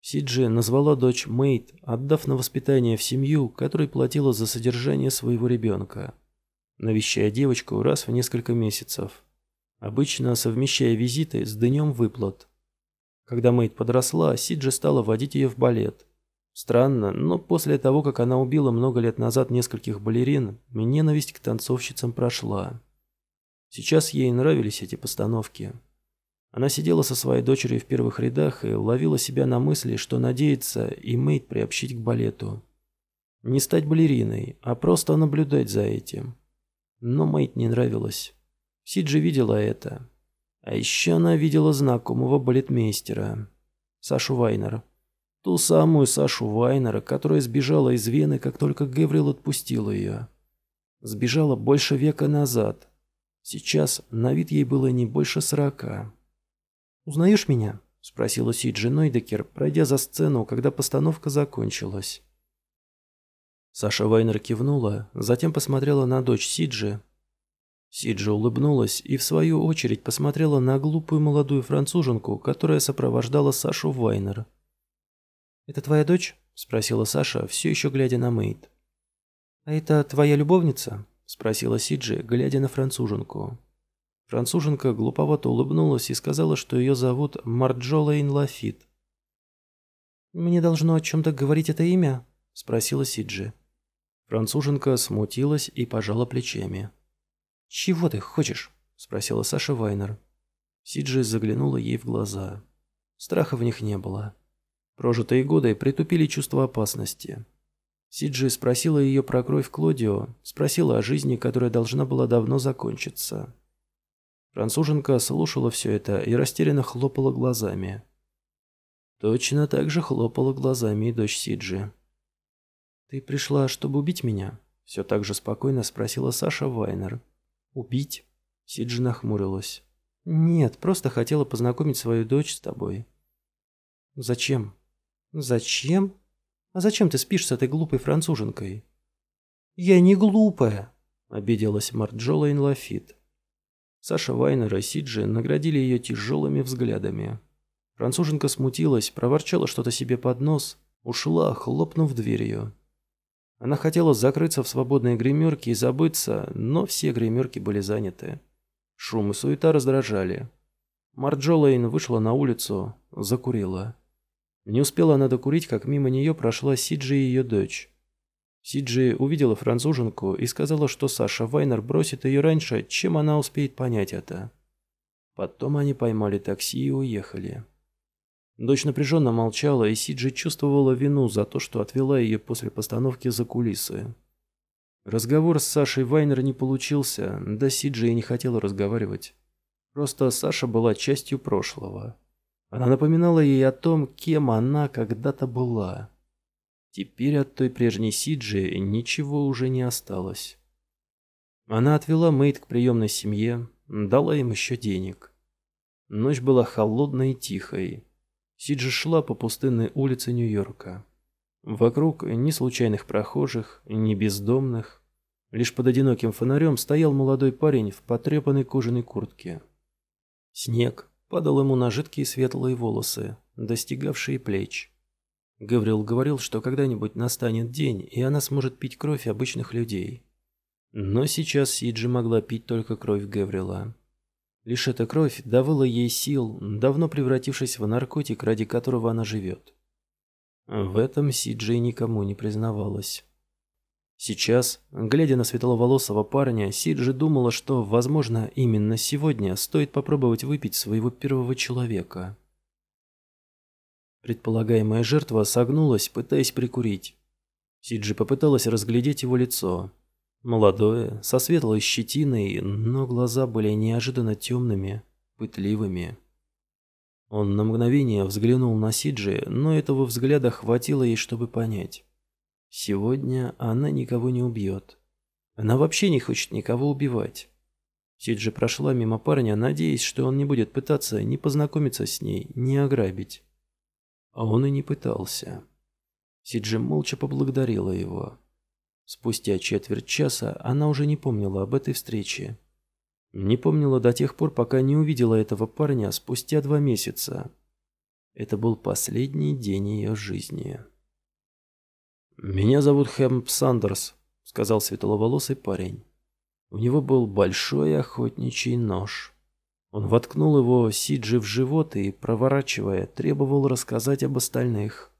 Сиджи назвала дочь Мейт, отдав на воспитание в семью, которой платила за содержание своего ребенка, навещая девочку раз в несколько месяцев, обычно совмещая визиты с днем выплат. Когда Мейт подросла, Сиджи стала водить ее в балет. Странно, но после того, как она убила много лет назад нескольких балерин, ненависть к танцовщицам прошла. Сейчас ей нравились эти постановки. Она сидела со своей дочерью в первых рядах и ловила себя на мысли, что надеется и Мэйд приобщить к балету. Не стать балериной, а просто наблюдать за этим. Но Мэйд не нравилось. Сиджи видела это. А еще она видела знакомого балетмейстера, Сашу Вайнера. Ту самую Сашу Вайнера, которая сбежала из Вены, как только Геврил отпустил ее. Сбежала больше века назад. Сейчас на вид ей было не больше сорока. «Узнаешь меня?» – спросила Сиджи Нойдекер, пройдя за сцену, когда постановка закончилась. Саша Вайнер кивнула, затем посмотрела на дочь Сиджи. Сиджи улыбнулась и, в свою очередь, посмотрела на глупую молодую француженку, которая сопровождала Сашу Вайнер. «Это твоя дочь?» – спросила Саша, все еще глядя на Мэйд. «А это твоя любовница?» – спросила Сиджи, глядя на француженку. Француженка глуповато улыбнулась и сказала, что ее зовут Марджолейн Лафит. «Мне должно о чем-то говорить это имя?» – спросила Сиджи. Француженка смутилась и пожала плечами. «Чего ты хочешь?» – спросила Саша Вайнер. Сиджи заглянула ей в глаза. Страха в них не было. Прожитые годы притупили чувство опасности. Сиджи спросила ее про кровь Клодио, спросила о жизни, которая должна была давно закончиться. Француженка слушала все это и растерянно хлопала глазами. Точно так же хлопала глазами и дочь Сиджи. «Ты пришла, чтобы убить меня?» Все так же спокойно спросила Саша Вайнер. «Убить?» Сиджи нахмурилась. «Нет, просто хотела познакомить свою дочь с тобой». «Зачем?» «Зачем? А зачем ты спишь с этой глупой француженкой?» «Я не глупая», — обиделась Марджола Инлафит. Саша Вайнер и Сиджи наградили ее тяжелыми взглядами. Француженка смутилась, проворчала что-то себе под нос, ушла, хлопнув дверью. Она хотела закрыться в свободные гримерки и забыться, но все гримерки были заняты. Шум и суета раздражали. Марджолейн вышла на улицу, закурила. Не успела она докурить, как мимо нее прошла Сиджи и ее дочь. Сиджи увидела француженку и сказала, что Саша Вайнер бросит ее раньше, чем она успеет понять это. Потом они поймали такси и уехали. Дочь напряженно молчала, и Сиджи чувствовала вину за то, что отвела ее после постановки за кулисы. Разговор с Сашей Вайнер не получился, да Сиджи и не хотела разговаривать. Просто Саша была частью прошлого. Она напоминала ей о том, кем она когда-то была. Теперь от той прежней Сиджи ничего уже не осталось. Она отвела Мэйд к приемной семье, дала им еще денег. Ночь была холодной и тихой. Сиджи шла по пустынной улице Нью-Йорка. Вокруг ни случайных прохожих, ни бездомных. Лишь под одиноким фонарем стоял молодой парень в потрепанной кожаной куртке. Снег падал ему на жидкие светлые волосы, достигавшие плеч. Гаврил говорил, что когда-нибудь настанет день, и она сможет пить кровь обычных людей. Но сейчас Сиджи могла пить только кровь Гаврила. Лишь эта кровь давала ей сил, давно превратившись в наркотик, ради которого она живет. В этом Сиджи никому не признавалась. Сейчас, глядя на светловолосого парня, Сиджи думала, что, возможно, именно сегодня стоит попробовать выпить своего первого человека. Предполагаемая жертва согнулась, пытаясь прикурить. Сиджи попыталась разглядеть его лицо. Молодое, со светлой щетиной, но глаза были неожиданно темными, пытливыми. Он на мгновение взглянул на Сиджи, но этого взгляда хватило ей, чтобы понять. Сегодня она никого не убьет. Она вообще не хочет никого убивать. Сиджи прошла мимо парня, надеясь, что он не будет пытаться ни познакомиться с ней, ни ограбить. А он и не пытался. Сиджи молча поблагодарила его. Спустя четверть часа она уже не помнила об этой встрече. Не помнила до тех пор, пока не увидела этого парня спустя два месяца. Это был последний день ее жизни. «Меня зовут Хэмп Сандерс», — сказал светловолосый парень. У него был большой охотничий нож. Он воткнул его Сиджи в живот и, проворачивая, требовал рассказать об остальных.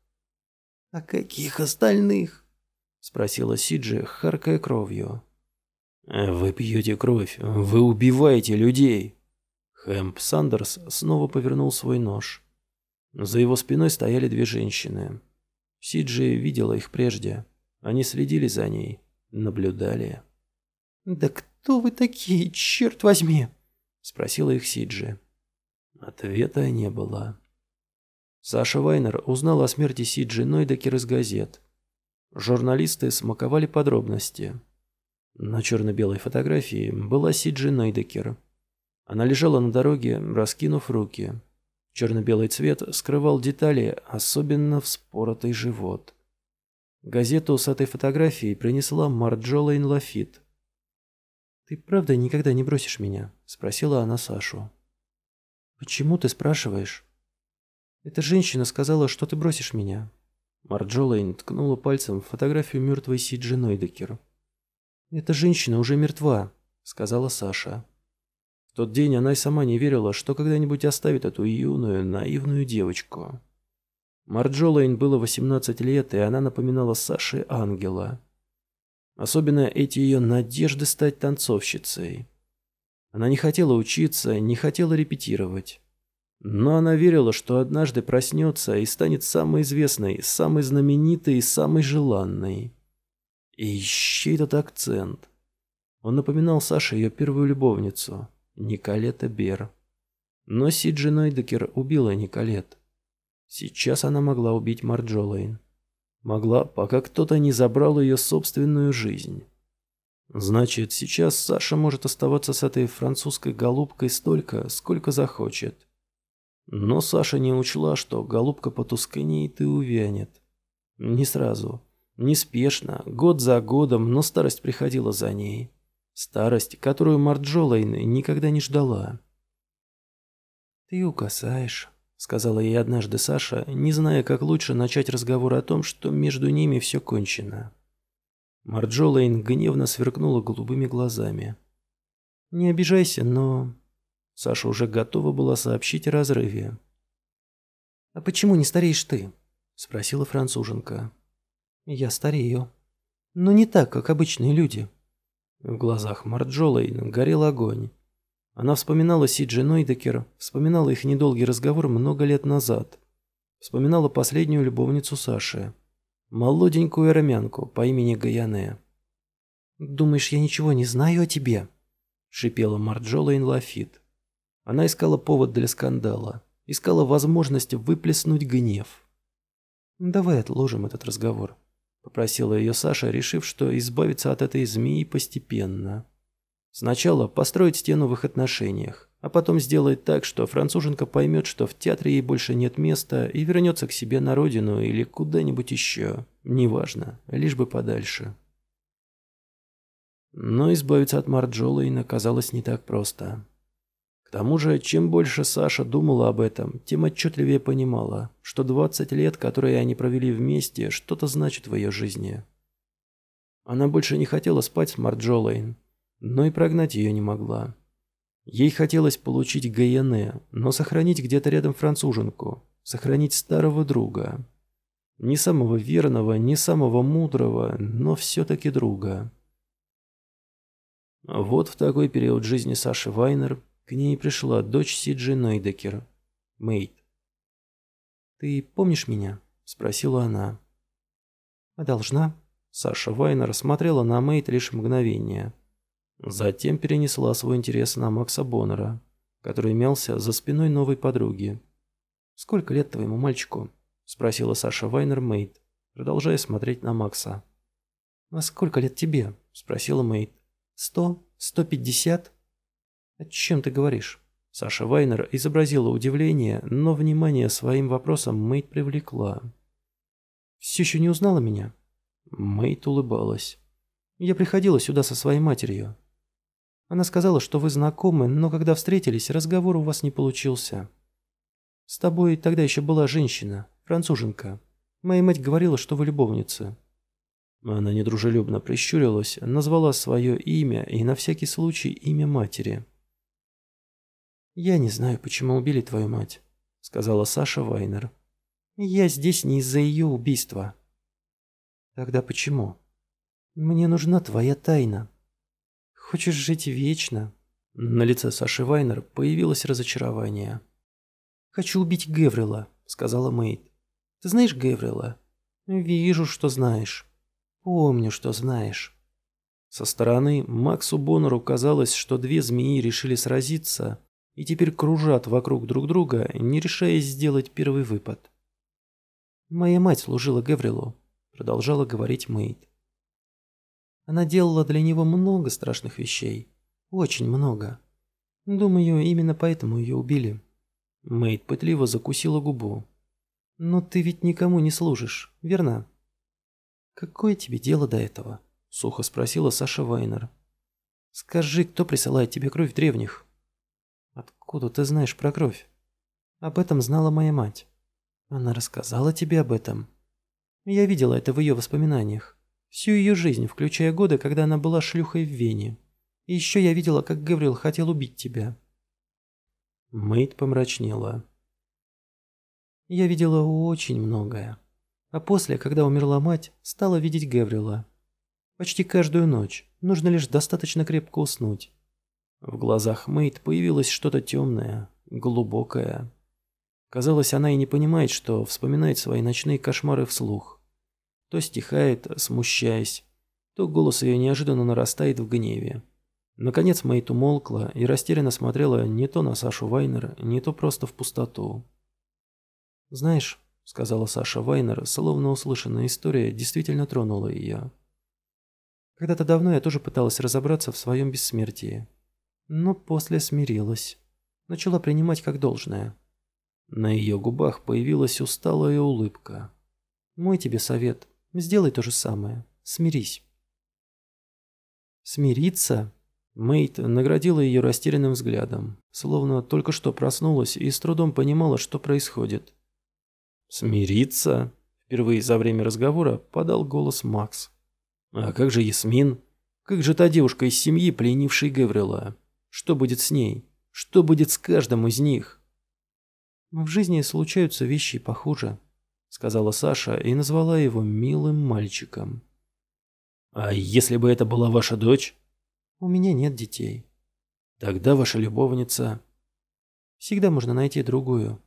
«О каких остальных?» — спросила Сиджи, харкая кровью. «Вы пьете кровь, вы убиваете людей!» Хэмп Сандерс снова повернул свой нож. За его спиной стояли две женщины. Сиджи видела их прежде. Они следили за ней, наблюдали. «Да кто вы такие, черт возьми?» — спросила их Сиджи. Ответа не было. Саша Вайнер узнал о смерти Сиджи Нойдекер из газет. Журналисты смаковали подробности. На черно-белой фотографии была Сиджи Нойдекер. Она лежала на дороге, раскинув руки. Черно-белый цвет скрывал детали, особенно вспоротый живот. Газету с этой фотографией принесла Марджолейн Лафит. «Ты правда никогда не бросишь меня?» – спросила она Сашу. «Почему ты спрашиваешь?» «Эта женщина сказала, что ты бросишь меня. Марджолейн ткнула пальцем в фотографию мертвой Сиджи Нойдекер. «Эта женщина уже мертва», — сказала Саша. В тот день она и сама не верила, что когда-нибудь оставит эту юную, наивную девочку. Марджолейн было 18 лет, и она напоминала Саше ангела. Особенно эти ее надежды стать танцовщицей. Она не хотела учиться, не хотела репетировать. Но она верила, что однажды проснется и станет самой известной, самой знаменитой и самой желанной. И еще этот акцент. Он напоминал Саше ее первую любовницу, Николета Бер. Но Сиджи Нойдекер убила Николет. Сейчас она могла убить Марджолейн. Могла, пока кто-то не забрал ее собственную жизнь. Значит, сейчас Саша может оставаться с этой французской голубкой столько, сколько захочет. Но Саша не учла, что голубка потускнеет и увянет. Не сразу, неспешно, год за годом, но старость приходила за ней. Старость, которую Марджолайн никогда не ждала. «Ты укасаешь», — сказала ей однажды Саша, не зная, как лучше начать разговор о том, что между ними все кончено. Марджолайн гневно сверкнула голубыми глазами. «Не обижайся, но Саша уже готова была сообщить о разрыве. «А почему не стареешь ты?» – спросила француженка. «Я старею. Но не так, как обычные люди». В глазах Марджолой горел огонь. Она вспоминала Сиджи Нойдекер, вспоминала их недолгий разговор много лет назад. Вспоминала последнюю любовницу Саши. Молоденькую армянку по имени Гаяне. «Думаешь, я ничего не знаю о тебе?» – шипела Марджола Лафит. Она искала повод для скандала, искала возможность выплеснуть гнев. «Давай отложим этот разговор», — попросила ее Саша, решив, что избавиться от этой змеи постепенно. Сначала построить стену в их отношениях, а потом сделает так, что француженка поймет, что в театре ей больше нет места и вернется к себе на родину или куда-нибудь еще. Неважно, лишь бы подальше. Но избавиться от Марджолейна казалось не так просто. К тому же, чем больше Саша думала об этом, тем отчетливее понимала, что 20 лет, которые они провели вместе, что-то значит в ее жизни. Она больше не хотела спать с Марджолейн, но и прогнать ее не могла. Ей хотелось получить Гайене, но сохранить где-то рядом француженку, сохранить старого друга. Не самого верного, не самого мудрого, но все-таки друга. Вот в такой период жизни Саши Вайнер к ней пришла дочь Сиджи Нойдекер, Мейт. «Ты помнишь меня?» – спросила она. «А должна?» Саша Вайнер смотрела на Мейт лишь мгновение. Затем перенесла свой интерес на Макса Боннера, который имелся за спиной новой подруги. «Сколько лет твоему мальчику?» – спросила Саша Вайнер Мейт, продолжая смотреть на Макса. «А сколько лет тебе?» – спросила Мейт. «Сто? Сто пятьдесят?» «О чем ты говоришь?» Саша Вайнер изобразила удивление, но внимание своим вопросом Мейт привлекла. «Все еще не узнала меня?» Мейт улыбалась. «Я приходила сюда со своей матерью. Она сказала, что вы знакомы, но когда встретились, разговор у вас не получился. С тобой тогда еще была женщина, француженка. Моя мать говорила, что вы любовницы». Она недружелюбно прищурилась, назвала свое имя и на всякий случай имя матери. «Я не знаю, почему убили твою мать», — сказала Саша Вайнер. «Я здесь не из-за ее убийства». «Тогда почему?» «Мне нужна твоя тайна», Хочешь жить вечно?» На лице Саши Вайнер появилось разочарование. «Хочу убить Геврила», — сказала Мэйд. «Ты знаешь Геврила?» «Вижу, что знаешь. Помню, что знаешь». Со стороны Максу Боннеру казалось, что две змеи решили сразиться и теперь кружат вокруг друг друга, не решаясь сделать первый выпад. «Моя мать служила Геврилу», — продолжала говорить Мэйд. Она делала для него много страшных вещей. Очень много. Думаю, именно поэтому ее убили. Мэйд пытливо закусила губу. «Но ты ведь никому не служишь, верно?» «Какое тебе дело до этого?» — сухо спросила Саша Вайнер. «Скажи, кто присылает тебе кровь древних?» «Откуда ты знаешь про кровь?» «Об этом знала моя мать. Она рассказала тебе об этом?» «Я видела это в ее воспоминаниях. Всю ее жизнь, включая годы, когда она была шлюхой в Вене. И еще я видела, как Гаврил хотел убить тебя». Мэйд помрачнела. «Я видела очень многое. А после, когда умерла мать, стала видеть Гаврила. Почти каждую ночь. Нужно лишь достаточно крепко уснуть». В глазах Мэйд появилось что-то темное, глубокое. Казалось, она и не понимает, что вспоминает свои ночные кошмары вслух то стихает, смущаясь, то голос ее неожиданно нарастает в гневе. Наконец Мэйт умолкла и растерянно смотрела не то на Сашу Вайнера, не то просто в пустоту. «Знаешь», — сказала Саша Вайнер, словно услышанная история действительно тронула ее. «Когда-то давно я тоже пыталась разобраться в своем бессмертии. Но после смирилась. Начала принимать как должное». На ее губах появилась усталая улыбка. «Мой тебе совет. Сделай то же самое. Смирись. Смириться? Мэйт наградила ее растерянным взглядом, словно только что проснулась и с трудом понимала, что происходит. «Смириться?» Впервые за время разговора подал голос Макс. «А как же Ясмин? Как же та девушка из семьи, пленившей Гаврила? Что будет с ней? Что будет с каждым из них?» «В жизни случаются вещи похуже», сказала Саша и назвала его милым мальчиком. «А если бы это была ваша дочь?» «У меня нет детей». «Тогда ваша любовница...» «Всегда можно найти другую».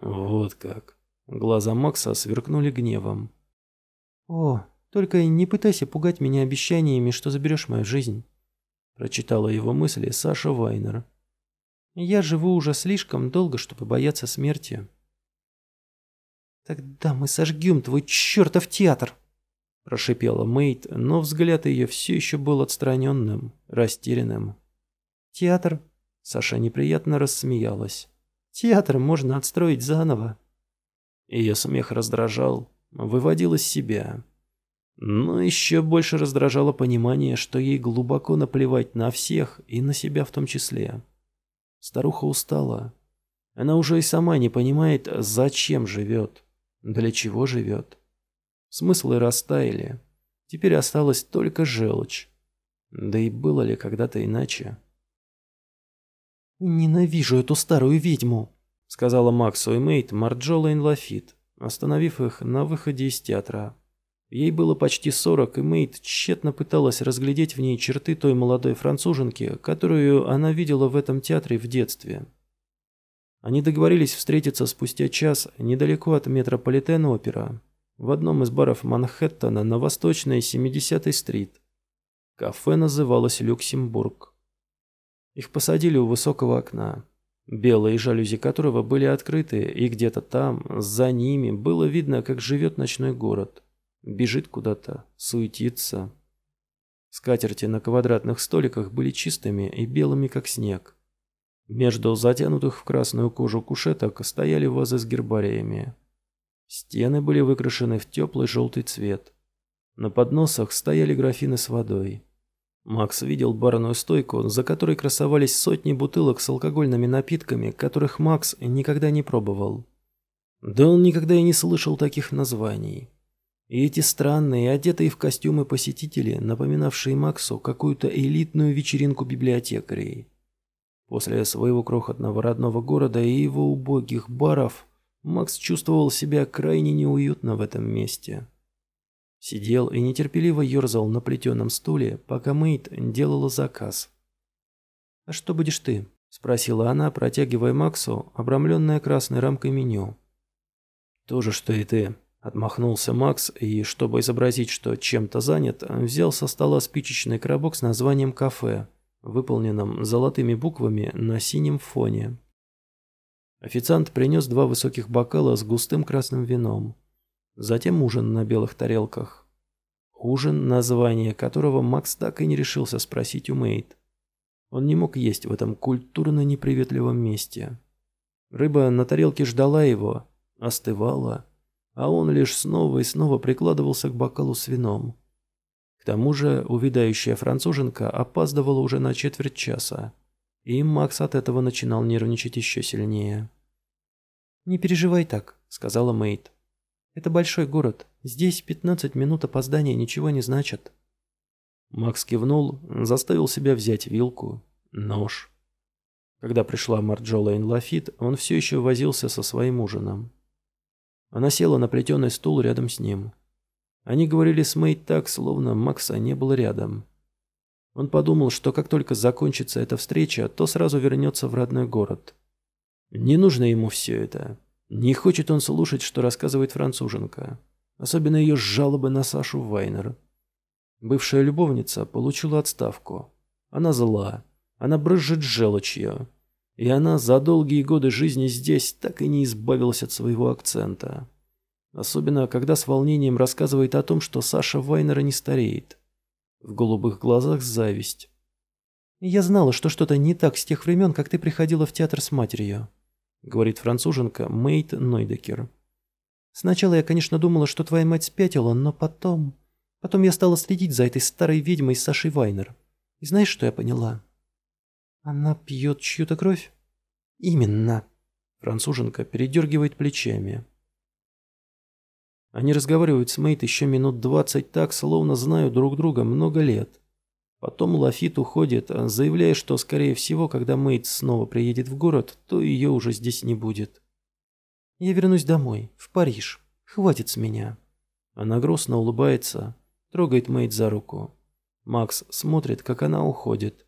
«Вот как». Глаза Макса сверкнули гневом. «О, только не пытайся пугать меня обещаниями, что заберешь мою жизнь», прочитала его мысли Саша Вайнер. «Я живу уже слишком долго, чтобы бояться смерти». «Тогда мы сожгем твой чертов театр!» Прошипела Мэйд, но взгляд ее все еще был отстраненным, растерянным. «Театр? Саша неприятно рассмеялась. «Театр можно отстроить заново». Ее смех раздражал, выводил из себя. Но еще больше раздражало понимание, что ей глубоко наплевать на всех и на себя в том числе. Старуха устала. Она уже и сама не понимает, зачем живет, для чего живет. Смыслы растаяли. Теперь осталась только желчь. Да и было ли когда-то иначе? «Ненавижу эту старую ведьму», — сказала Максу и Мейт Марджола Лафит, остановив их на выходе из театра. Ей было почти сорок, и Мейт тщетно пыталась разглядеть в ней черты той молодой француженки, которую она видела в этом театре в детстве. Они договорились встретиться спустя час недалеко от Метрополитен-опера, в одном из баров Манхэттена на восточной 70-й стрит. Кафе называлось «Люксембург». Их посадили у высокого окна, белые жалюзи которого были открыты, и где-то там, за ними, было видно, как живет ночной город. Бежит куда-то, суетится. Скатерти на квадратных столиках были чистыми и белыми, как снег. Между затянутых в красную кожу кушеток стояли вазы с гербариями. Стены были выкрашены в теплый желтый цвет. На подносах стояли графины с водой. Макс видел барную стойку, за которой красовались сотни бутылок с алкогольными напитками, которых Макс никогда не пробовал. Да он никогда и не слышал таких названий. И эти странные, одетые в костюмы посетители, напоминавшие Максу какую-то элитную вечеринку библиотекарей. После своего крохотного родного города и его убогих баров, Макс чувствовал себя крайне неуютно в этом месте. Сидел и нетерпеливо ерзал на плетеном стуле, пока Мэйд делала заказ. «А что будешь ты?» – спросила она, протягивая Максу обрамленное красной рамкой меню. «То же, что и ты», Отмахнулся Макс и, чтобы изобразить, что чем-то занят, взял со стола спичечный коробок с названием «Кафе», выполненным золотыми буквами на синем фоне. Официант принес два высоких бокала с густым красным вином. Затем ужин на белых тарелках. Ужин, название которого Макс так и не решился спросить у Мэйд. Он не мог есть в этом культурно неприветливом месте. Рыба на тарелке ждала его, остывала, а он лишь снова и снова прикладывался к бокалу с вином. К тому же увядающая француженка опаздывала уже на четверть часа, и Макс от этого начинал нервничать еще сильнее. «Не переживай так», — сказала Мэйд. «Это большой город. Здесь 15 минут опоздания ничего не значат». Макс кивнул, заставил себя взять вилку, нож. Когда пришла Марджола Лафит, он все еще возился со своим ужином. Она села на плетеный стул рядом с ним. Они говорили с Мэй так, словно Макса не было рядом. Он подумал, что как только закончится эта встреча, то сразу вернется в родной город. Не нужно ему все это. Не хочет он слушать, что рассказывает француженка. Особенно ее жалобы на Сашу Вайнер. Бывшая любовница получила отставку. Она зла. Она брызжет желчью. И она за долгие годы жизни здесь так и не избавилась от своего акцента. Особенно, когда с волнением рассказывает о том, что Саша Вайнера не стареет. В голубых глазах зависть. «Я знала, что что-то не так с тех времен, как ты приходила в театр с матерью», говорит француженка Мейт Нойдекер. «Сначала я, конечно, думала, что твоя мать спятила, но потом... Потом я стала следить за этой старой ведьмой Сашей Вайнер. И знаешь, что я поняла?» «Она пьет чью-то кровь?» «Именно». Француженка передергивает плечами. Они разговаривают с Мейт еще минут двадцать так, словно знают друг друга много лет. Потом Лафит уходит, заявляя, что, скорее всего, когда Мейт снова приедет в город, то ее уже здесь не будет. «Я вернусь домой, в Париж. Хватит с меня». Она грустно улыбается, трогает Мейт за руку. Макс смотрит, как она уходит.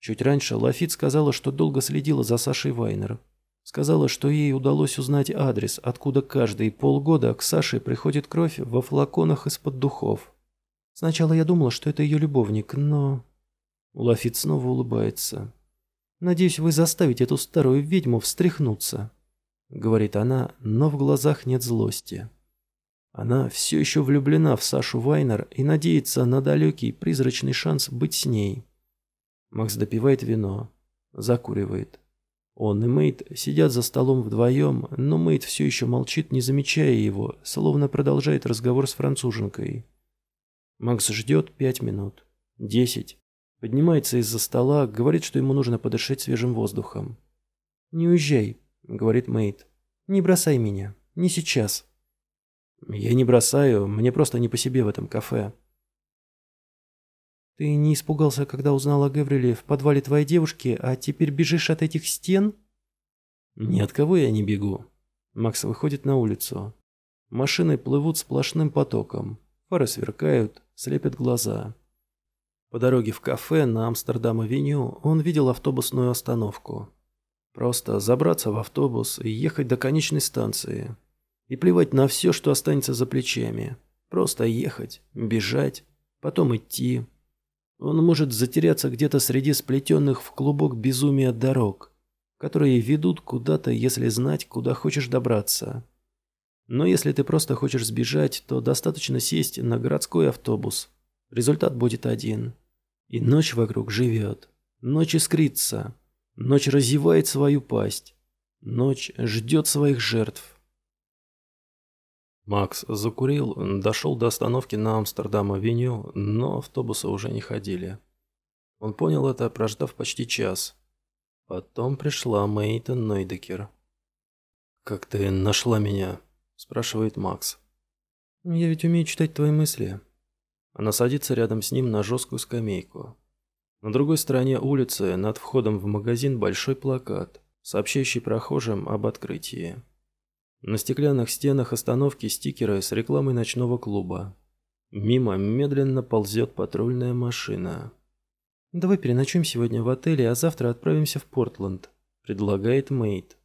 Чуть раньше Лафит сказала, что долго следила за Сашей Вайнер. Сказала, что ей удалось узнать адрес, откуда каждые полгода к Саше приходит кровь во флаконах из-под духов. Сначала я думала, что это ее любовник, но... Лафит снова улыбается. «Надеюсь, вы заставите эту старую ведьму встряхнуться», — говорит она, но в глазах нет злости. Она все еще влюблена в Сашу Вайнер и надеется на далекий призрачный шанс быть с ней. Макс допивает вино. Закуривает. Он и Мэйд сидят за столом вдвоем, но Мэйд все еще молчит, не замечая его, словно продолжает разговор с француженкой. Макс ждет пять минут. Десять. Поднимается из-за стола, говорит, что ему нужно подышать свежим воздухом. «Не уезжай», — говорит Мэйд. «Не бросай меня. Не сейчас». «Я не бросаю, мне просто не по себе в этом кафе». «Ты не испугался, когда узнал о Гавриле в подвале твоей девушки, а теперь бежишь от этих стен?» «Ни от кого я не бегу». Макс выходит на улицу. Машины плывут сплошным потоком. Фары сверкают, слепят глаза. По дороге в кафе на Амстердам-авеню он видел автобусную остановку. Просто забраться в автобус и ехать до конечной станции. И плевать на все, что останется за плечами. Просто ехать, бежать, потом идти, он может затеряться где-то среди сплетенных в клубок безумия дорог, которые ведут куда-то, если знать, куда хочешь добраться. Но если ты просто хочешь сбежать, то достаточно сесть на городской автобус. Результат будет один. И ночь вокруг живет. Ночь искрится. Ночь разевает свою пасть. Ночь ждет своих жертв. Макс закурил, дошел до остановки на Амстердам-авеню, но автобусы уже не ходили. Он понял это, прождав почти час. Потом пришла Мейтон Нойдекер. «Как ты нашла меня?» – спрашивает Макс. «Я ведь умею читать твои мысли». Она садится рядом с ним на жесткую скамейку. На другой стороне улицы, над входом в магазин, большой плакат, сообщающий прохожим об открытии. На стеклянных стенах остановки стикеры с рекламой ночного клуба. Мимо медленно ползет патрульная машина. «Давай переночуем сегодня в отеле, а завтра отправимся в Портленд», — предлагает Мэйд.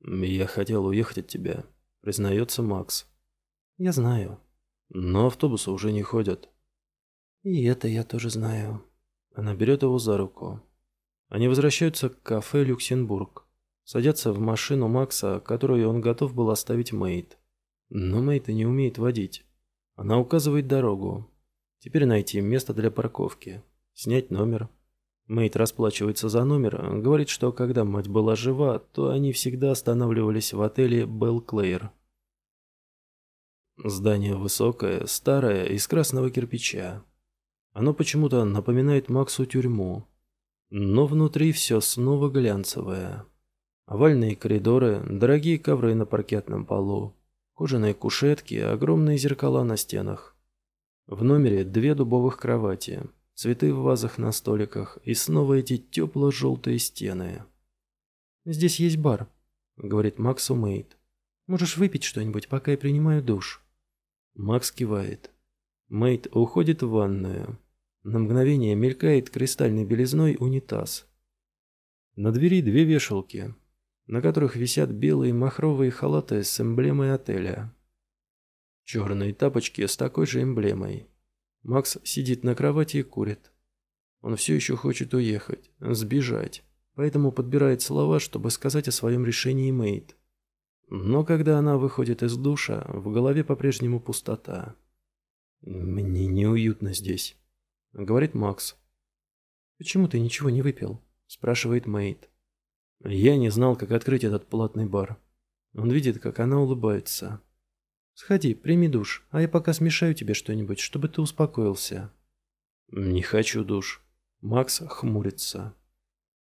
«Я хотел уехать от тебя», — признается Макс. «Я знаю». «Но автобусы уже не ходят». «И это я тоже знаю». Она берет его за руку. Они возвращаются к кафе «Люксембург». Садятся в машину Макса, которую он готов был оставить Мэйд. Но Мэйд не умеет водить. Она указывает дорогу. Теперь найти место для парковки. Снять номер. Мэйд расплачивается за номер, говорит, что когда мать была жива, то они всегда останавливались в отеле Белл Клэйр. Здание высокое, старое, из красного кирпича. Оно почему-то напоминает Максу тюрьму. Но внутри все снова глянцевое. Овальные коридоры, дорогие ковры на паркетном полу, кожаные кушетки, огромные зеркала на стенах. В номере две дубовых кровати, цветы в вазах на столиках и снова эти тепло-желтые стены. «Здесь есть бар», — говорит Максу Мэйд. «Можешь выпить что-нибудь, пока я принимаю душ?» Макс кивает. Мэйд уходит в ванную. На мгновение мелькает кристальной белизной унитаз. На двери две вешалки, на которых висят белые махровые халаты с эмблемой отеля. Черные тапочки с такой же эмблемой. Макс сидит на кровати и курит. Он все еще хочет уехать, сбежать, поэтому подбирает слова, чтобы сказать о своем решении Мэйд. Но когда она выходит из душа, в голове по-прежнему пустота. «Мне неуютно здесь», — говорит Макс. «Почему ты ничего не выпил?» — спрашивает Мэйд. Я не знал, как открыть этот платный бар. Он видит, как она улыбается. «Сходи, прими душ, а я пока смешаю тебе что-нибудь, чтобы ты успокоился». «Не хочу душ». Макс хмурится.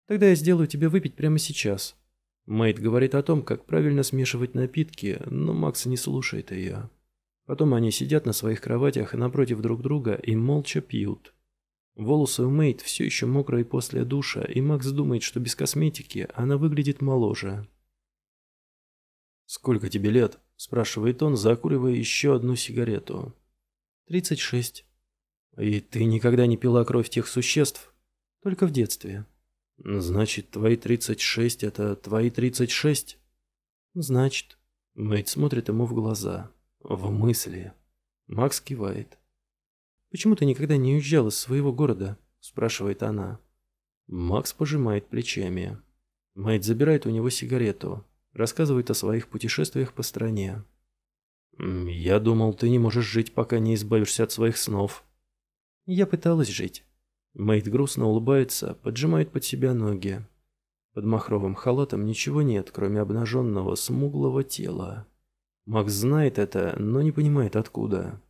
«Тогда я сделаю тебе выпить прямо сейчас». Мэйд говорит о том, как правильно смешивать напитки, но Макс не слушает ее. Потом они сидят на своих кроватях напротив друг друга и молча пьют. Волосы у Мэйд все еще мокрые после душа, и Макс думает, что без косметики она выглядит моложе. «Сколько тебе лет?» – спрашивает он, закуривая еще одну сигарету. «Тридцать шесть». «И ты никогда не пила кровь тех существ?» «Только в детстве». «Значит, твои тридцать шесть – это твои тридцать шесть?» «Значит». Мэйд смотрит ему в глаза. В мысли. Макс кивает. «Почему ты никогда не уезжал из своего города?» – спрашивает она. Макс пожимает плечами. Мэйд забирает у него сигарету, рассказывает о своих путешествиях по стране. «Я думал, ты не можешь жить, пока не избавишься от своих снов». «Я пыталась жить». Мэйд грустно улыбается, поджимает под себя ноги. Под махровым халатом ничего нет, кроме обнаженного смуглого тела. Макс знает это, но не понимает откуда.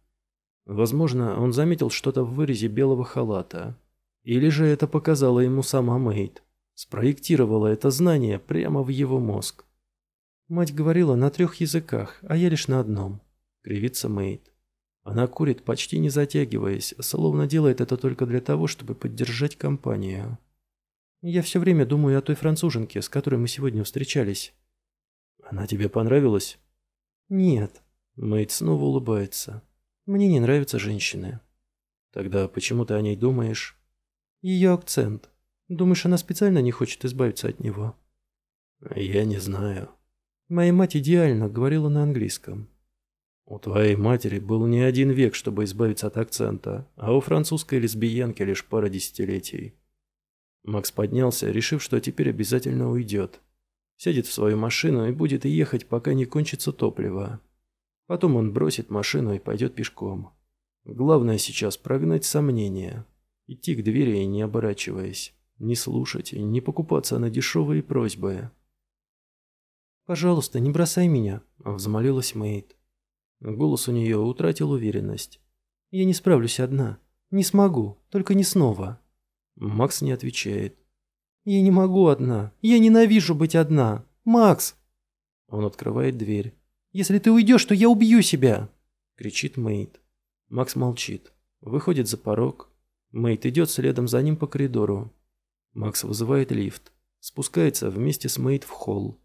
Возможно, он заметил что-то в вырезе белого халата. Или же это показала ему сама Мэйд. Спроектировала это знание прямо в его мозг. Мать говорила на трех языках, а я лишь на одном. Кривится Мэйд. Она курит, почти не затягиваясь, словно делает это только для того, чтобы поддержать компанию. Я все время думаю о той француженке, с которой мы сегодня встречались. Она тебе понравилась? Нет. Мэйд снова улыбается. Мне не нравятся женщины. Тогда почему ты о ней думаешь? Ее акцент. Думаешь, она специально не хочет избавиться от него? Я не знаю. Моя мать идеально говорила на английском. У твоей матери был не один век, чтобы избавиться от акцента, а у французской лесбиянки лишь пара десятилетий. Макс поднялся, решив, что теперь обязательно уйдет. Сядет в свою машину и будет ехать, пока не кончится топливо. Потом он бросит машину и пойдет пешком. Главное сейчас прогнать сомнения. Идти к двери, не оборачиваясь. Не слушать и не покупаться на дешевые просьбы. «Пожалуйста, не бросай меня», – взмолилась Мэйд. Голос у нее утратил уверенность. «Я не справлюсь одна. Не смогу, только не снова». Макс не отвечает. «Я не могу одна. Я ненавижу быть одна. Макс!» Он открывает дверь. «Если ты уйдешь, то я убью себя!» Кричит Мэйд. Макс молчит. Выходит за порог. Мэйд идет следом за ним по коридору. Макс вызывает лифт. Спускается вместе с Мэйд в холл.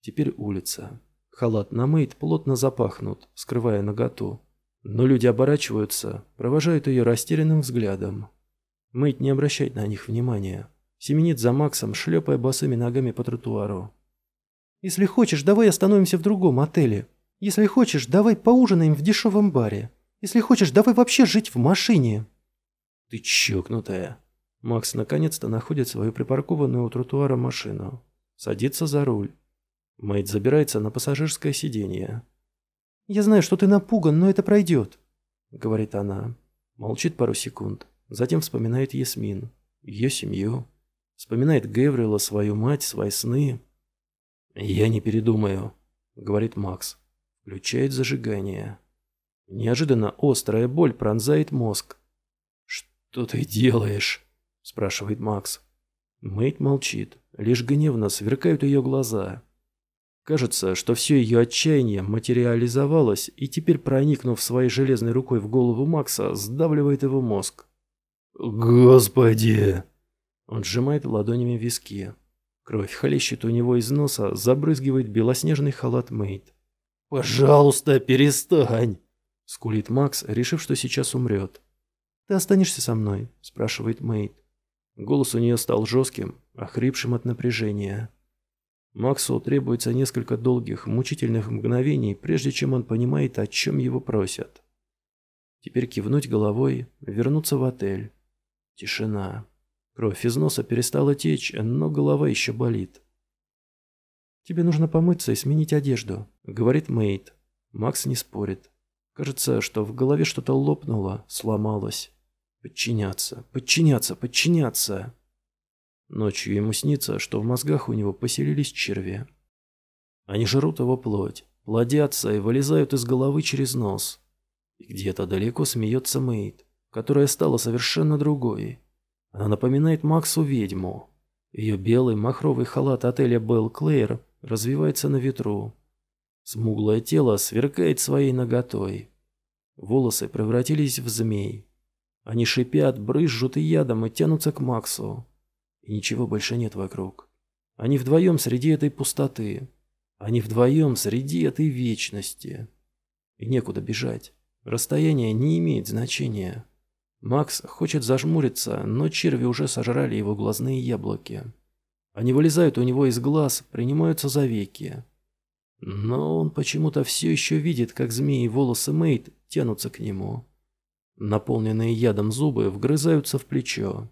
Теперь улица. Халат на Мэйд плотно запахнут, скрывая наготу. Но люди оборачиваются, провожают ее растерянным взглядом. Мэйд не обращает на них внимания. Семенит за Максом, шлепая босыми ногами по тротуару. «Если хочешь, давай остановимся в другом отеле. Если хочешь, давай поужинаем в дешевом баре. Если хочешь, давай вообще жить в машине». «Ты чокнутая». Макс наконец-то находит свою припаркованную у тротуара машину. Садится за руль. Мэйд забирается на пассажирское сиденье. «Я знаю, что ты напуган, но это пройдет», — говорит она. Молчит пару секунд. Затем вспоминает Ясмин, ее семью. Вспоминает Геврила, свою мать, свои сны. «Я не передумаю», — говорит Макс. Включает зажигание. Неожиданно острая боль пронзает мозг. «Что ты делаешь?» – спрашивает Макс. Мэйд молчит. Лишь гневно сверкают ее глаза. Кажется, что все ее отчаяние материализовалось и теперь, проникнув своей железной рукой в голову Макса, сдавливает его мозг. «Господи!» Он сжимает ладонями виски. Кровь хлещет у него из носа, забрызгивает белоснежный халат Мэйд. «Пожалуйста, перестань!» – скулит Макс, решив, что сейчас умрет. «Ты останешься со мной?» – спрашивает Мэйд. Голос у нее стал жестким, охрипшим от напряжения. Максу требуется несколько долгих, мучительных мгновений, прежде чем он понимает, о чем его просят. Теперь кивнуть головой, вернуться в отель. Тишина. Кровь из носа перестала течь, но голова еще болит. «Тебе нужно помыться и сменить одежду», — говорит Мэйд. Макс не спорит. Кажется, что в голове что-то лопнуло, сломалось. Подчиняться, подчиняться, подчиняться. Ночью ему снится, что в мозгах у него поселились черви. Они жрут его плоть, плодятся и вылезают из головы через нос. И где-то далеко смеется Мэйд, которая стала совершенно другой. Она напоминает Максу ведьму. Ее белый махровый халат отеля Белл Клэйр развивается на ветру. Смуглое тело сверкает своей наготой. Волосы превратились в змей. Они шипят, брызжут и ядом и тянутся к Максу и ничего больше нет вокруг. Они вдвоем среди этой пустоты. Они вдвоем среди этой вечности. И некуда бежать. Расстояние не имеет значения. Макс хочет зажмуриться, но черви уже сожрали его глазные яблоки. Они вылезают у него из глаз, принимаются за веки. Но он почему-то все еще видит, как змеи волосы Мэйд тянутся к нему. Наполненные ядом зубы вгрызаются в плечо.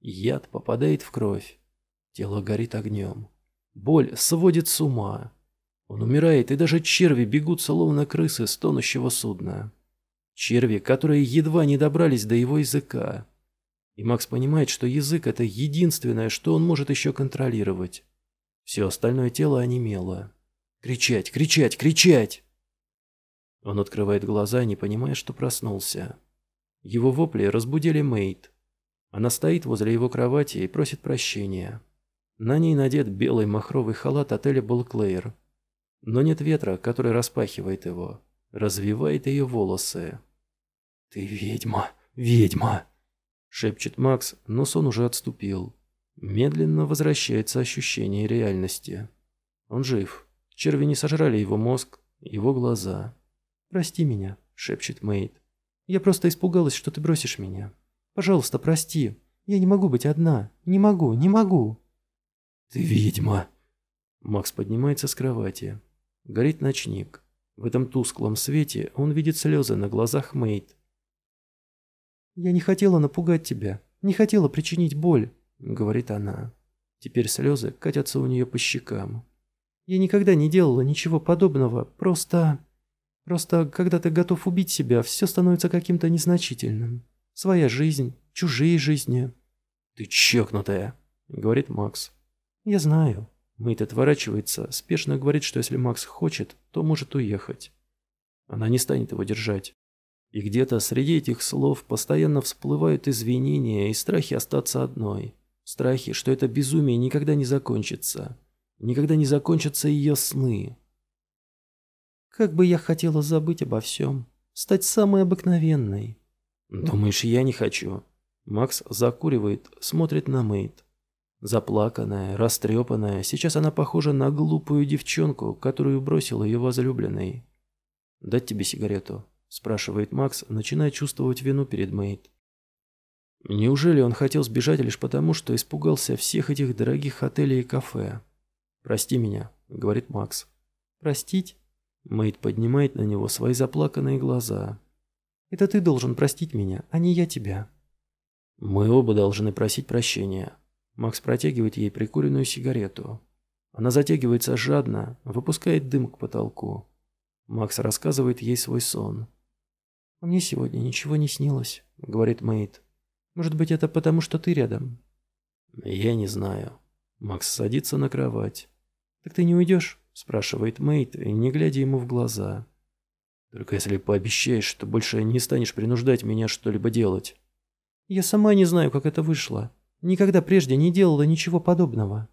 Яд попадает в кровь. Тело горит огнем. Боль сводит с ума. Он умирает, и даже черви бегут, словно крысы с тонущего судна. Черви, которые едва не добрались до его языка. И Макс понимает, что язык – это единственное, что он может еще контролировать. Все остальное тело онемело. Кричать, кричать, кричать! Он открывает глаза, не понимая, что проснулся. Его вопли разбудили Мейт. Она стоит возле его кровати и просит прощения. На ней надет белый махровый халат отеля Балклеер. Но нет ветра, который распахивает его, развивает ее волосы. «Ты ведьма, ведьма!» – шепчет Макс, но сон уже отступил. Медленно возвращается ощущение реальности. Он жив. Черви не сожрали его мозг, его глаза. «Прости меня», – шепчет Мэйд. «Я просто испугалась, что ты бросишь меня. Пожалуйста, прости. Я не могу быть одна. Не могу, не могу». «Ты ведьма!» Макс поднимается с кровати. Горит ночник. В этом тусклом свете он видит слезы на глазах Мэйд. «Я не хотела напугать тебя, не хотела причинить боль», — говорит она. Теперь слезы катятся у нее по щекам. «Я никогда не делала ничего подобного, просто... Просто, когда ты готов убить себя, все становится каким-то незначительным. Своя жизнь, чужие жизни». «Ты чокнутая», — говорит Макс. «Я знаю». Мэйд отворачивается, спешно говорит, что если Макс хочет, то может уехать. Она не станет его держать. И где-то среди этих слов постоянно всплывают извинения и страхи остаться одной. Страхи, что это безумие никогда не закончится. Никогда не закончатся ее сны. Как бы я хотела забыть обо всем. Стать самой обыкновенной. Думаешь, я не хочу? Макс закуривает, смотрит на Мэйд. Заплаканная, растрепанная, сейчас она похожа на глупую девчонку, которую бросил ее возлюбленный. «Дать тебе сигарету?» – спрашивает Макс, начиная чувствовать вину перед Мэйд. Неужели он хотел сбежать лишь потому, что испугался всех этих дорогих отелей и кафе? «Прости меня», – говорит Макс. «Простить?» Мэйд поднимает на него свои заплаканные глаза. «Это ты должен простить меня, а не я тебя». «Мы оба должны просить прощения». Макс протягивает ей прикуренную сигарету. Она затягивается жадно, выпускает дым к потолку. Макс рассказывает ей свой сон. «А «Мне сегодня ничего не снилось», — говорит Мэйд. «Может быть, это потому, что ты рядом?» «Я не знаю». Макс садится на кровать. «Так ты не уйдешь?» – спрашивает Мэйд, не глядя ему в глаза. «Только если пообещаешь, что больше не станешь принуждать меня что-либо делать». «Я сама не знаю, как это вышло. Никогда прежде не делала ничего подобного».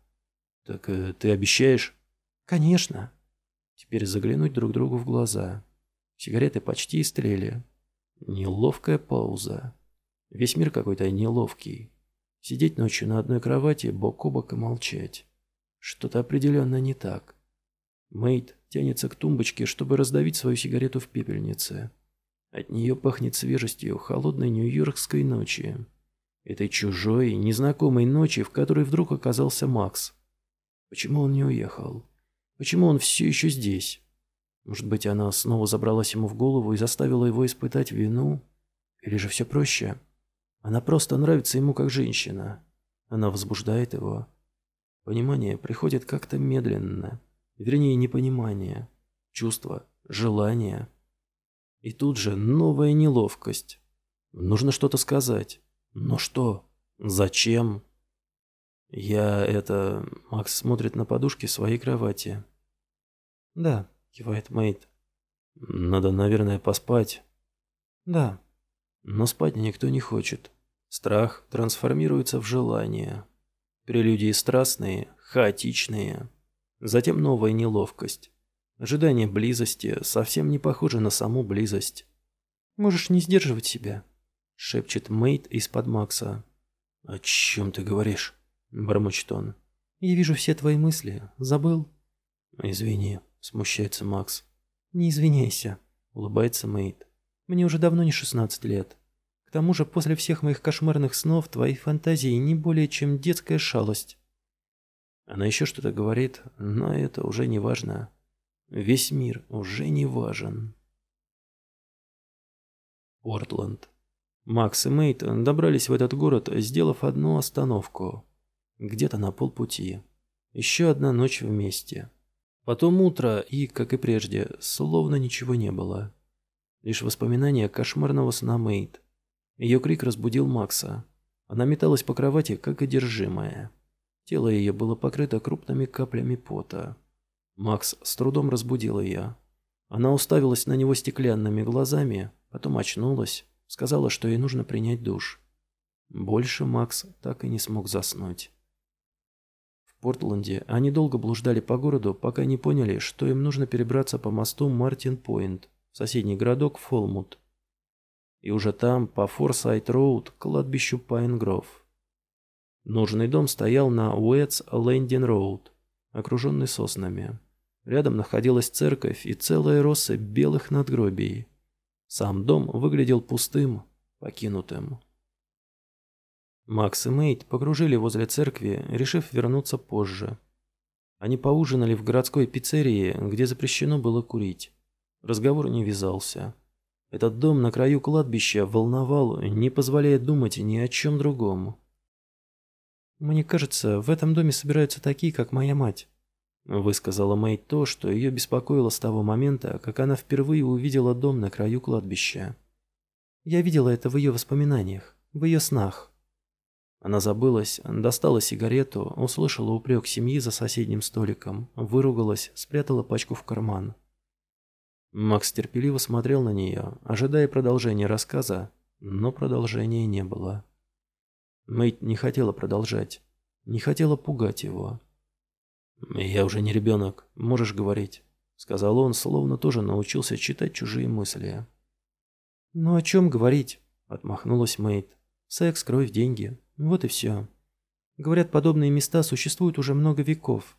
«Так э, ты обещаешь?» «Конечно». Теперь заглянуть друг другу в глаза. Сигареты почти истлели. Неловкая пауза. Весь мир какой-то неловкий. Сидеть ночью на одной кровати, бок о бок и молчать. Что-то определенно не так. Мэйд тянется к тумбочке, чтобы раздавить свою сигарету в пепельнице. От нее пахнет свежестью холодной нью-йоркской ночи. Этой чужой, незнакомой ночи, в которой вдруг оказался Макс. Почему он не уехал? Почему он все еще здесь? Может быть, она снова забралась ему в голову и заставила его испытать вину? Или же все проще? Она просто нравится ему как женщина. Она возбуждает его. Понимание приходит как-то медленно. Вернее, непонимание. Чувство, желание. И тут же новая неловкость. Нужно что-то сказать. Но что? Зачем? Я это... Макс смотрит на подушки своей кровати. Да, кивает Мэйд. Надо, наверное, поспать. Да. Но спать никто не хочет. Страх трансформируется в желание. Прелюдии страстные, хаотичные. Затем новая неловкость. Ожидание близости совсем не похоже на саму близость. «Можешь не сдерживать себя», — шепчет Мэйд из-под Макса. «О чем ты говоришь?» — бормочет он. «Я вижу все твои мысли. Забыл?» «Извини», — смущается Макс. «Не извиняйся», — улыбается Мэйд. «Мне уже давно не шестнадцать лет. К тому же после всех моих кошмарных снов твои фантазии не более чем детская шалость». Она еще что-то говорит, но это уже не важно. Весь мир уже не важен. Портленд. Макс и Мейт добрались в этот город, сделав одну остановку. Где-то на полпути. Еще одна ночь вместе. Потом утро и, как и прежде, словно ничего не было. Лишь воспоминания кошмарного сна Мейт. Ее крик разбудил Макса. Она металась по кровати, как одержимая. Тело ее было покрыто крупными каплями пота. Макс с трудом разбудил ее. Она уставилась на него стеклянными глазами, потом очнулась, сказала, что ей нужно принять душ. Больше Макс так и не смог заснуть. В Портленде они долго блуждали по городу, пока не поняли, что им нужно перебраться по мосту Мартин-Пойнт в соседний городок Фолмут. И уже там, по Форсайт-Роуд, к кладбищу Пайнгров. Нужный дом стоял на Уэтс-Лэндин-Роуд, окруженный соснами. Рядом находилась церковь и целая россыпь белых надгробий. Сам дом выглядел пустым, покинутым. Макс и Мейт покружили возле церкви, решив вернуться позже. Они поужинали в городской пиццерии, где запрещено было курить. Разговор не вязался. Этот дом на краю кладбища волновал, не позволяя думать ни о чем другом. «Мне кажется, в этом доме собираются такие, как моя мать», высказала Мейт то, что ее беспокоило с того момента, как она впервые увидела дом на краю кладбища. «Я видела это в ее воспоминаниях, в ее снах». Она забылась, достала сигарету, услышала упрек семьи за соседним столиком, выругалась, спрятала пачку в карман. Макс терпеливо смотрел на нее, ожидая продолжения рассказа, но продолжения не было. Мэйт не хотела продолжать, не хотела пугать его. «Я уже не ребенок, можешь говорить», — сказал он, словно тоже научился читать чужие мысли. «Ну о чем говорить?» — отмахнулась Мэйт. «Секс, кровь, деньги. Вот и все. Говорят, подобные места существуют уже много веков.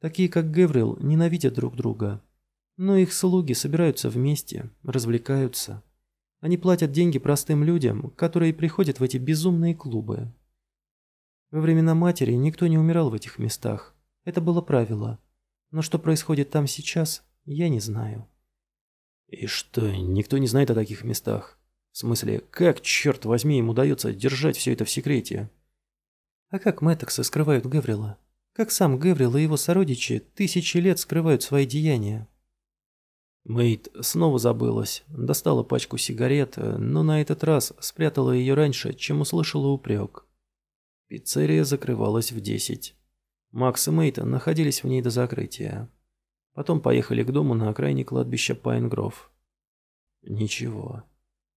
Такие, как Геврил, ненавидят друг друга. Но их слуги собираются вместе, развлекаются. Они платят деньги простым людям, которые приходят в эти безумные клубы. Во времена матери никто не умирал в этих местах. Это было правило. Но что происходит там сейчас, я не знаю. И что, никто не знает о таких местах? В смысле, как, черт возьми, им удается держать все это в секрете? А как Мэттексы скрывают Гаврила? Как сам Гаврил и его сородичи тысячи лет скрывают свои деяния? Мэйд снова забылась, достала пачку сигарет, но на этот раз спрятала ее раньше, чем услышала упрек. Пиццерия закрывалась в десять. Макс и Мэйд находились в ней до закрытия. Потом поехали к дому на окраине кладбища Пайнгров. Ничего.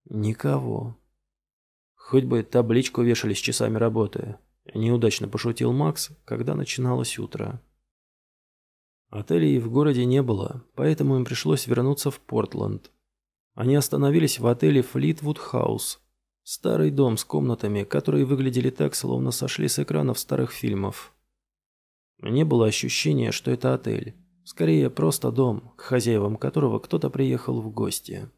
Никого. Хоть бы табличку вешали с часами работы. Неудачно пошутил Макс, когда начиналось утро. Отелей в городе не было, поэтому им пришлось вернуться в Портленд. Они остановились в отеле Флитвуд Хаус. Старый дом с комнатами, которые выглядели так, словно сошли с экранов старых фильмов. Не было ощущения, что это отель. Скорее, просто дом, к хозяевам которого кто-то приехал в гости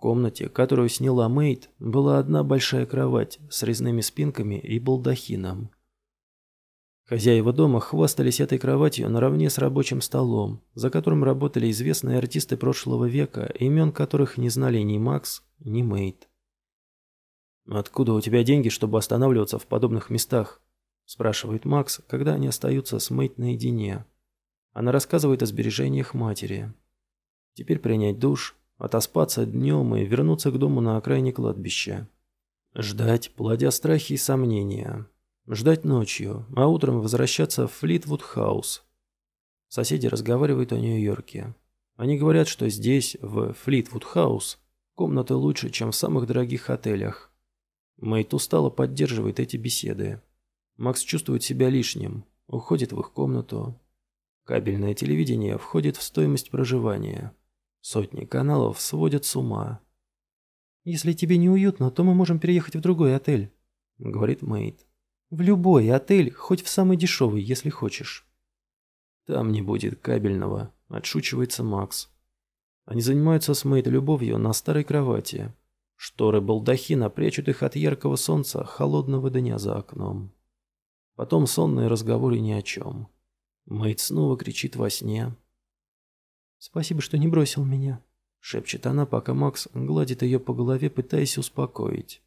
комнате, которую сняла Мэйд, была одна большая кровать с резными спинками и балдахином. Хозяева дома хвастались этой кроватью наравне с рабочим столом, за которым работали известные артисты прошлого века, имен которых не знали ни Макс, ни Мэйд. «Откуда у тебя деньги, чтобы останавливаться в подобных местах?» – спрашивает Макс, когда они остаются с Мэйд наедине. Она рассказывает о сбережениях матери. Теперь принять душ, отоспаться днем и вернуться к дому на окраине кладбища. Ждать, плодя страхи и сомнения. Ждать ночью, а утром возвращаться в Флитвуд-хаус. Соседи разговаривают о Нью-Йорке. Они говорят, что здесь, в Флитвуд-хаус, комнаты лучше, чем в самых дорогих отелях. Мэйт устало поддерживает эти беседы. Макс чувствует себя лишним, уходит в их комнату. Кабельное телевидение входит в стоимость проживания. Сотни каналов сводят с ума. «Если тебе неуютно, то мы можем переехать в другой отель», — говорит Мэйд. «В любой отель, хоть в самый дешевый, если хочешь». «Там не будет кабельного», — отшучивается Макс. Они занимаются с Мэйд любовью на старой кровати. Шторы балдахина прячут их от яркого солнца, холодного дня за окном. Потом сонные разговоры ни о чем. Мэйд снова кричит во сне, «Спасибо, что не бросил меня», — шепчет она, пока Макс гладит ее по голове, пытаясь успокоить.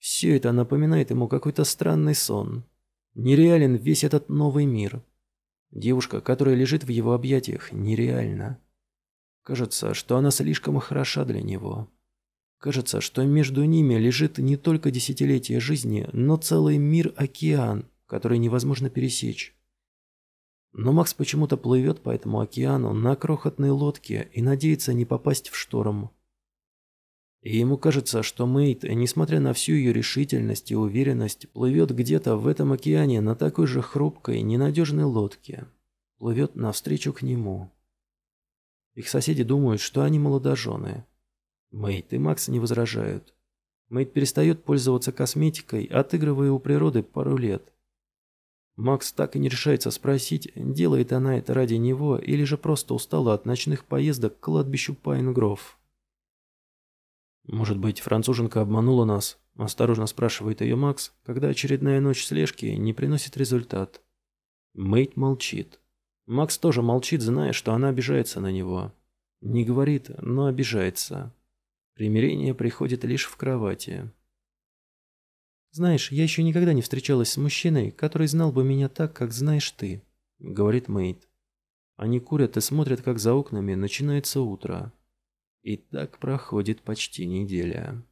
Все это напоминает ему какой-то странный сон. Нереален весь этот новый мир. Девушка, которая лежит в его объятиях, нереальна. Кажется, что она слишком хороша для него. Кажется, что между ними лежит не только десятилетие жизни, но целый мир-океан, который невозможно пересечь. Но Макс почему-то плывет по этому океану на крохотной лодке и надеется не попасть в шторм. И ему кажется, что Мейт, несмотря на всю ее решительность и уверенность, плывет где-то в этом океане на такой же хрупкой, ненадежной лодке. Плывет навстречу к нему. Их соседи думают, что они молодожены. Мейт и Макс не возражают. Мейт перестает пользоваться косметикой, отыгрывая у природы пару лет. Макс так и не решается спросить, делает она это ради него или же просто устала от ночных поездок к кладбищу Пайнгров. «Может быть, француженка обманула нас?» – осторожно спрашивает ее Макс, когда очередная ночь слежки не приносит результат. Мейт молчит. Макс тоже молчит, зная, что она обижается на него. Не говорит, но обижается. Примирение приходит лишь в кровати. «Знаешь, я еще никогда не встречалась с мужчиной, который знал бы меня так, как знаешь ты», — говорит Мэйд. Они курят и смотрят, как за окнами начинается утро. И так проходит почти неделя.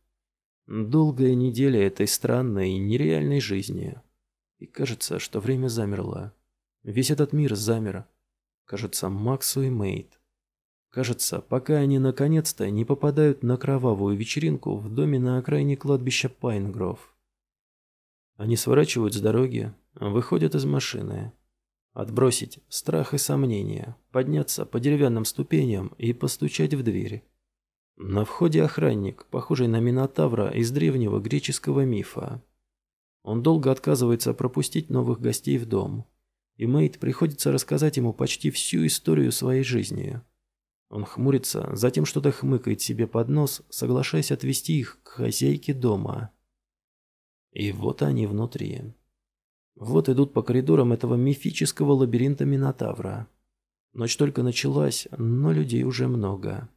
Долгая неделя этой странной и нереальной жизни. И кажется, что время замерло. Весь этот мир замер. Кажется, Максу и Мэйд. Кажется, пока они наконец-то не попадают на кровавую вечеринку в доме на окраине кладбища Пайнгров. Они сворачивают с дороги, выходят из машины. Отбросить страх и сомнения, подняться по деревянным ступеням и постучать в дверь. На входе охранник, похожий на Минотавра из древнего греческого мифа. Он долго отказывается пропустить новых гостей в дом, и Мэйд приходится рассказать ему почти всю историю своей жизни. Он хмурится, затем что-то хмыкает себе под нос, соглашаясь отвезти их к хозяйке дома. И вот они внутри. Вот идут по коридорам этого мифического лабиринта Минотавра. Ночь только началась, но людей уже много.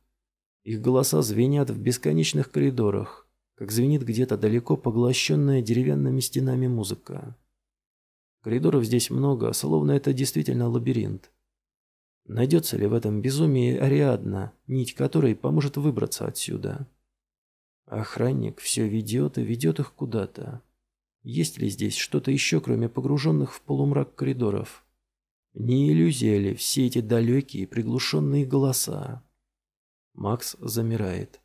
Их голоса звенят в бесконечных коридорах, как звенит где-то далеко поглощенная деревянными стенами музыка. Коридоров здесь много, словно это действительно лабиринт. Найдется ли в этом безумии Ариадна, нить которой поможет выбраться отсюда? Охранник все ведет и ведет их куда-то. Есть ли здесь что-то еще, кроме погруженных в полумрак коридоров? Не иллюзия ли все эти далекие приглушенные голоса? Макс замирает.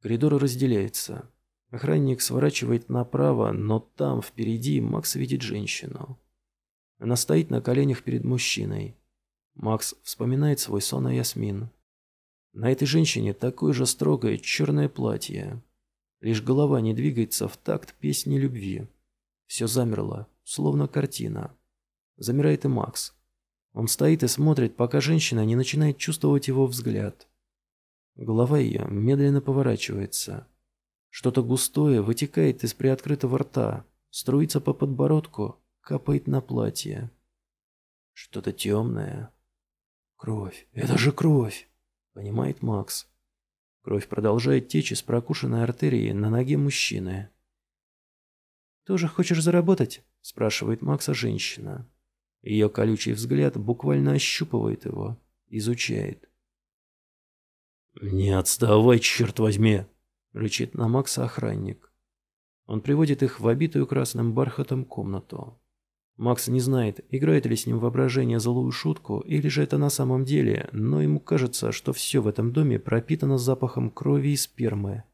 Коридор разделяется. Охранник сворачивает направо, но там, впереди, Макс видит женщину. Она стоит на коленях перед мужчиной. Макс вспоминает свой сон о Ясмин. На этой женщине такое же строгое черное платье. Лишь голова не двигается в такт песни любви. Все замерло, словно картина. Замирает и Макс. Он стоит и смотрит, пока женщина не начинает чувствовать его взгляд. Голова ее медленно поворачивается. Что-то густое вытекает из приоткрытого рта, струится по подбородку, капает на платье. Что-то темное. Кровь. Это же кровь, понимает Макс. Кровь продолжает течь из прокушенной артерии на ноге мужчины. «Тоже хочешь заработать?» – спрашивает Макса женщина. Ее колючий взгляд буквально ощупывает его, изучает. «Не отставай, черт возьми!» – рычит на Макса охранник. Он приводит их в обитую красным бархатом комнату. Макс не знает, играет ли с ним воображение злую шутку, или же это на самом деле, но ему кажется, что все в этом доме пропитано запахом крови и спермы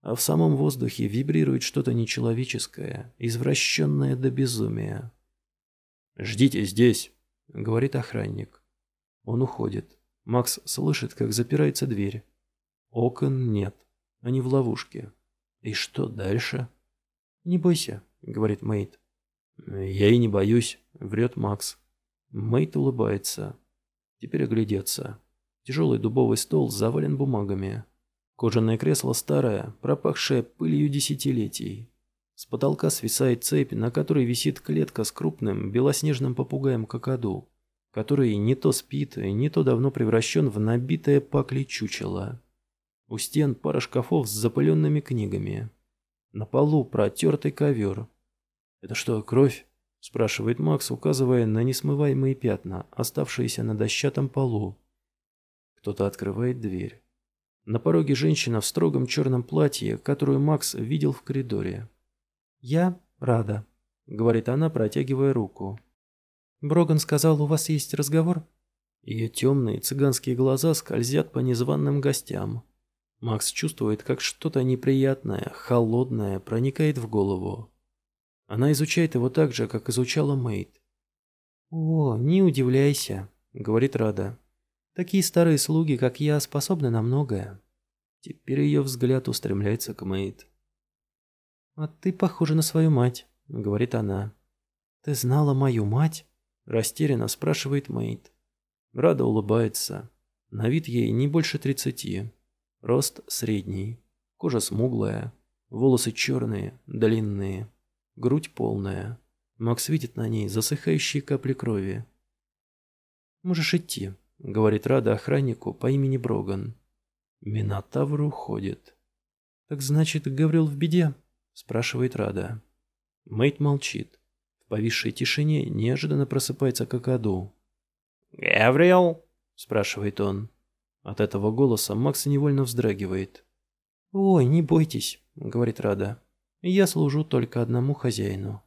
а в самом воздухе вибрирует что-то нечеловеческое, извращенное до безумия. «Ждите здесь», — говорит охранник. Он уходит. Макс слышит, как запирается дверь. Окон нет, они в ловушке. И что дальше? «Не бойся», — говорит Мэйд. «Я и не боюсь», — врет Макс. Мэйд улыбается. Теперь оглядеться. Тяжелый дубовый стол завален бумагами. Кожаное кресло старое, пропахшее пылью десятилетий. С потолка свисает цепь, на которой висит клетка с крупным белоснежным попугаем какаду, который не то спит, не то давно превращен в набитое пакли чучело. У стен пара шкафов с запыленными книгами. На полу протертый ковер. «Это что, кровь?» – спрашивает Макс, указывая на несмываемые пятна, оставшиеся на дощатом полу. Кто-то открывает дверь. На пороге женщина в строгом черном платье, которую Макс видел в коридоре. «Я рада», — говорит она, протягивая руку. «Броган сказал, у вас есть разговор?» Ее темные цыганские глаза скользят по незваным гостям. Макс чувствует, как что-то неприятное, холодное проникает в голову. Она изучает его так же, как изучала Мэйд. «О, не удивляйся», — говорит Рада. «Такие старые слуги, как я, способны на многое». Теперь ее взгляд устремляется к Мэйд. «А ты похожа на свою мать», — говорит она. «Ты знала мою мать?» — растерянно спрашивает Мэйд. Рада улыбается. На вид ей не больше тридцати. Рост средний. Кожа смуглая. Волосы черные, длинные. Грудь полная. Макс видит на ней засыхающие капли крови. «Можешь идти», — говорит Рада охраннику по имени Броган. Минотавр уходит. «Так значит, Гаврил в беде?» — спрашивает Рада. Мэйд молчит. Повисшей тишине неожиданно просыпается какаду. «Гаврил?» — спрашивает он. От этого голоса Макс невольно вздрагивает. «Ой, не бойтесь», — говорит Рада. «Я служу только одному хозяину».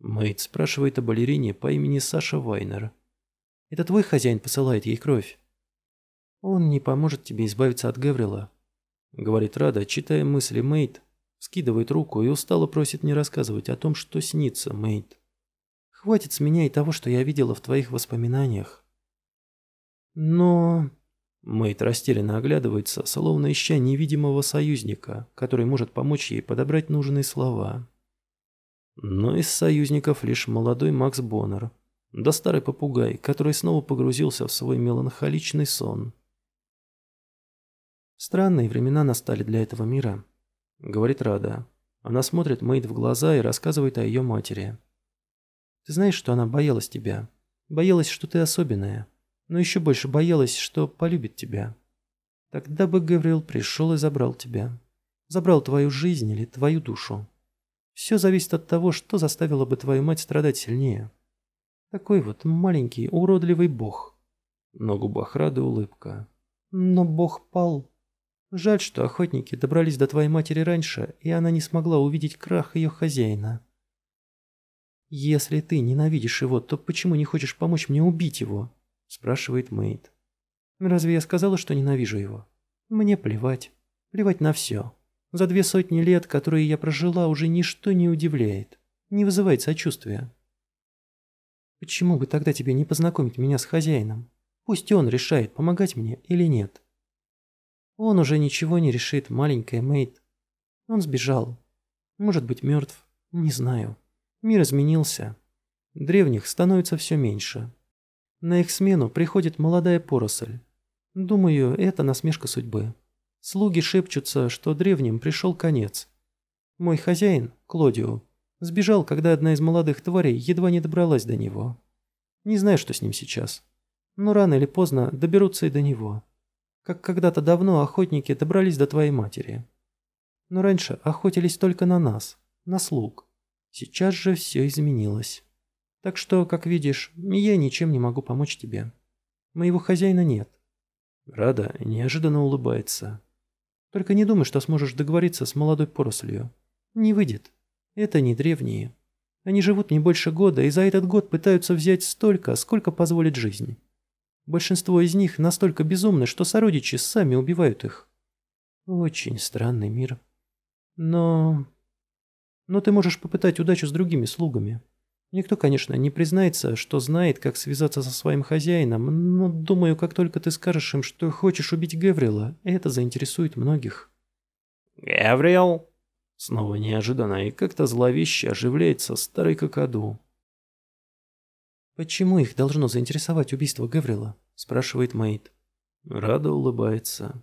Мэйд спрашивает о балерине по имени Саша Вайнер. «Это твой хозяин посылает ей кровь?» «Он не поможет тебе избавиться от Гаврила», — говорит Рада, читая мысли Мэйд, скидывает руку и устало просит не рассказывать о том, что снится Мэйд. «Хватит с меня и того, что я видела в твоих воспоминаниях». «Но...» Мэйд растерянно оглядывается, словно ища невидимого союзника, который может помочь ей подобрать нужные слова. Но из союзников лишь молодой Макс Боннер, да старый попугай, который снова погрузился в свой меланхоличный сон. «Странные времена настали для этого мира», — говорит Рада. Она смотрит Мэйд в глаза и рассказывает о ее матери. «Ты знаешь, что она боялась тебя? Боялась, что ты особенная но еще больше боялась, что полюбит тебя. Тогда бы Гавриил пришел и забрал тебя. Забрал твою жизнь или твою душу. Все зависит от того, что заставило бы твою мать страдать сильнее. Такой вот маленький, уродливый бог. На губах Рады улыбка. Но бог пал. Жаль, что охотники добрались до твоей матери раньше, и она не смогла увидеть крах ее хозяина. Если ты ненавидишь его, то почему не хочешь помочь мне убить его? спрашивает Мэйд. Разве я сказала, что ненавижу его? Мне плевать. Плевать на все. За две сотни лет, которые я прожила, уже ничто не удивляет. Не вызывает сочувствия. Почему бы тогда тебе не познакомить меня с хозяином? Пусть он решает, помогать мне или нет. Он уже ничего не решит, маленькая Мэйд. Он сбежал. Может быть, мертв. Не знаю. Мир изменился. Древних становится все меньше. На их смену приходит молодая поросль. Думаю, это насмешка судьбы. Слуги шепчутся, что древним пришел конец. Мой хозяин, Клодио, сбежал, когда одна из молодых тварей едва не добралась до него. Не знаю, что с ним сейчас. Но рано или поздно доберутся и до него. Как когда-то давно охотники добрались до твоей матери. Но раньше охотились только на нас, на слуг. Сейчас же все изменилось. Так что, как видишь, я ничем не могу помочь тебе. Моего хозяина нет». Рада неожиданно улыбается. «Только не думай, что сможешь договориться с молодой порослью. Не выйдет. Это не древние. Они живут не больше года, и за этот год пытаются взять столько, сколько позволит жизнь. Большинство из них настолько безумны, что сородичи сами убивают их. Очень странный мир. Но... Но ты можешь попытать удачу с другими слугами. Никто, конечно, не признается, что знает, как связаться со своим хозяином, но думаю, как только ты скажешь им, что хочешь убить Гаврила, это заинтересует многих. «Гаврил?» Снова неожиданно и как-то зловеще оживляется старый какаду. «Почему их должно заинтересовать убийство Гаврила?» – спрашивает Мэйд. Рада улыбается.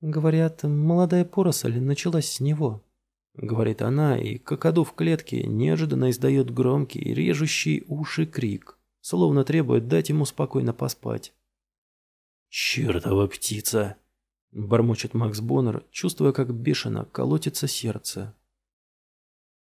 «Говорят, молодая поросль началась с него». — говорит она, и какаду в клетке неожиданно издает громкий, режущий уши крик, словно требует дать ему спокойно поспать. «Чертова птица!» — бормочет Макс Боннер, чувствуя, как бешено колотится сердце.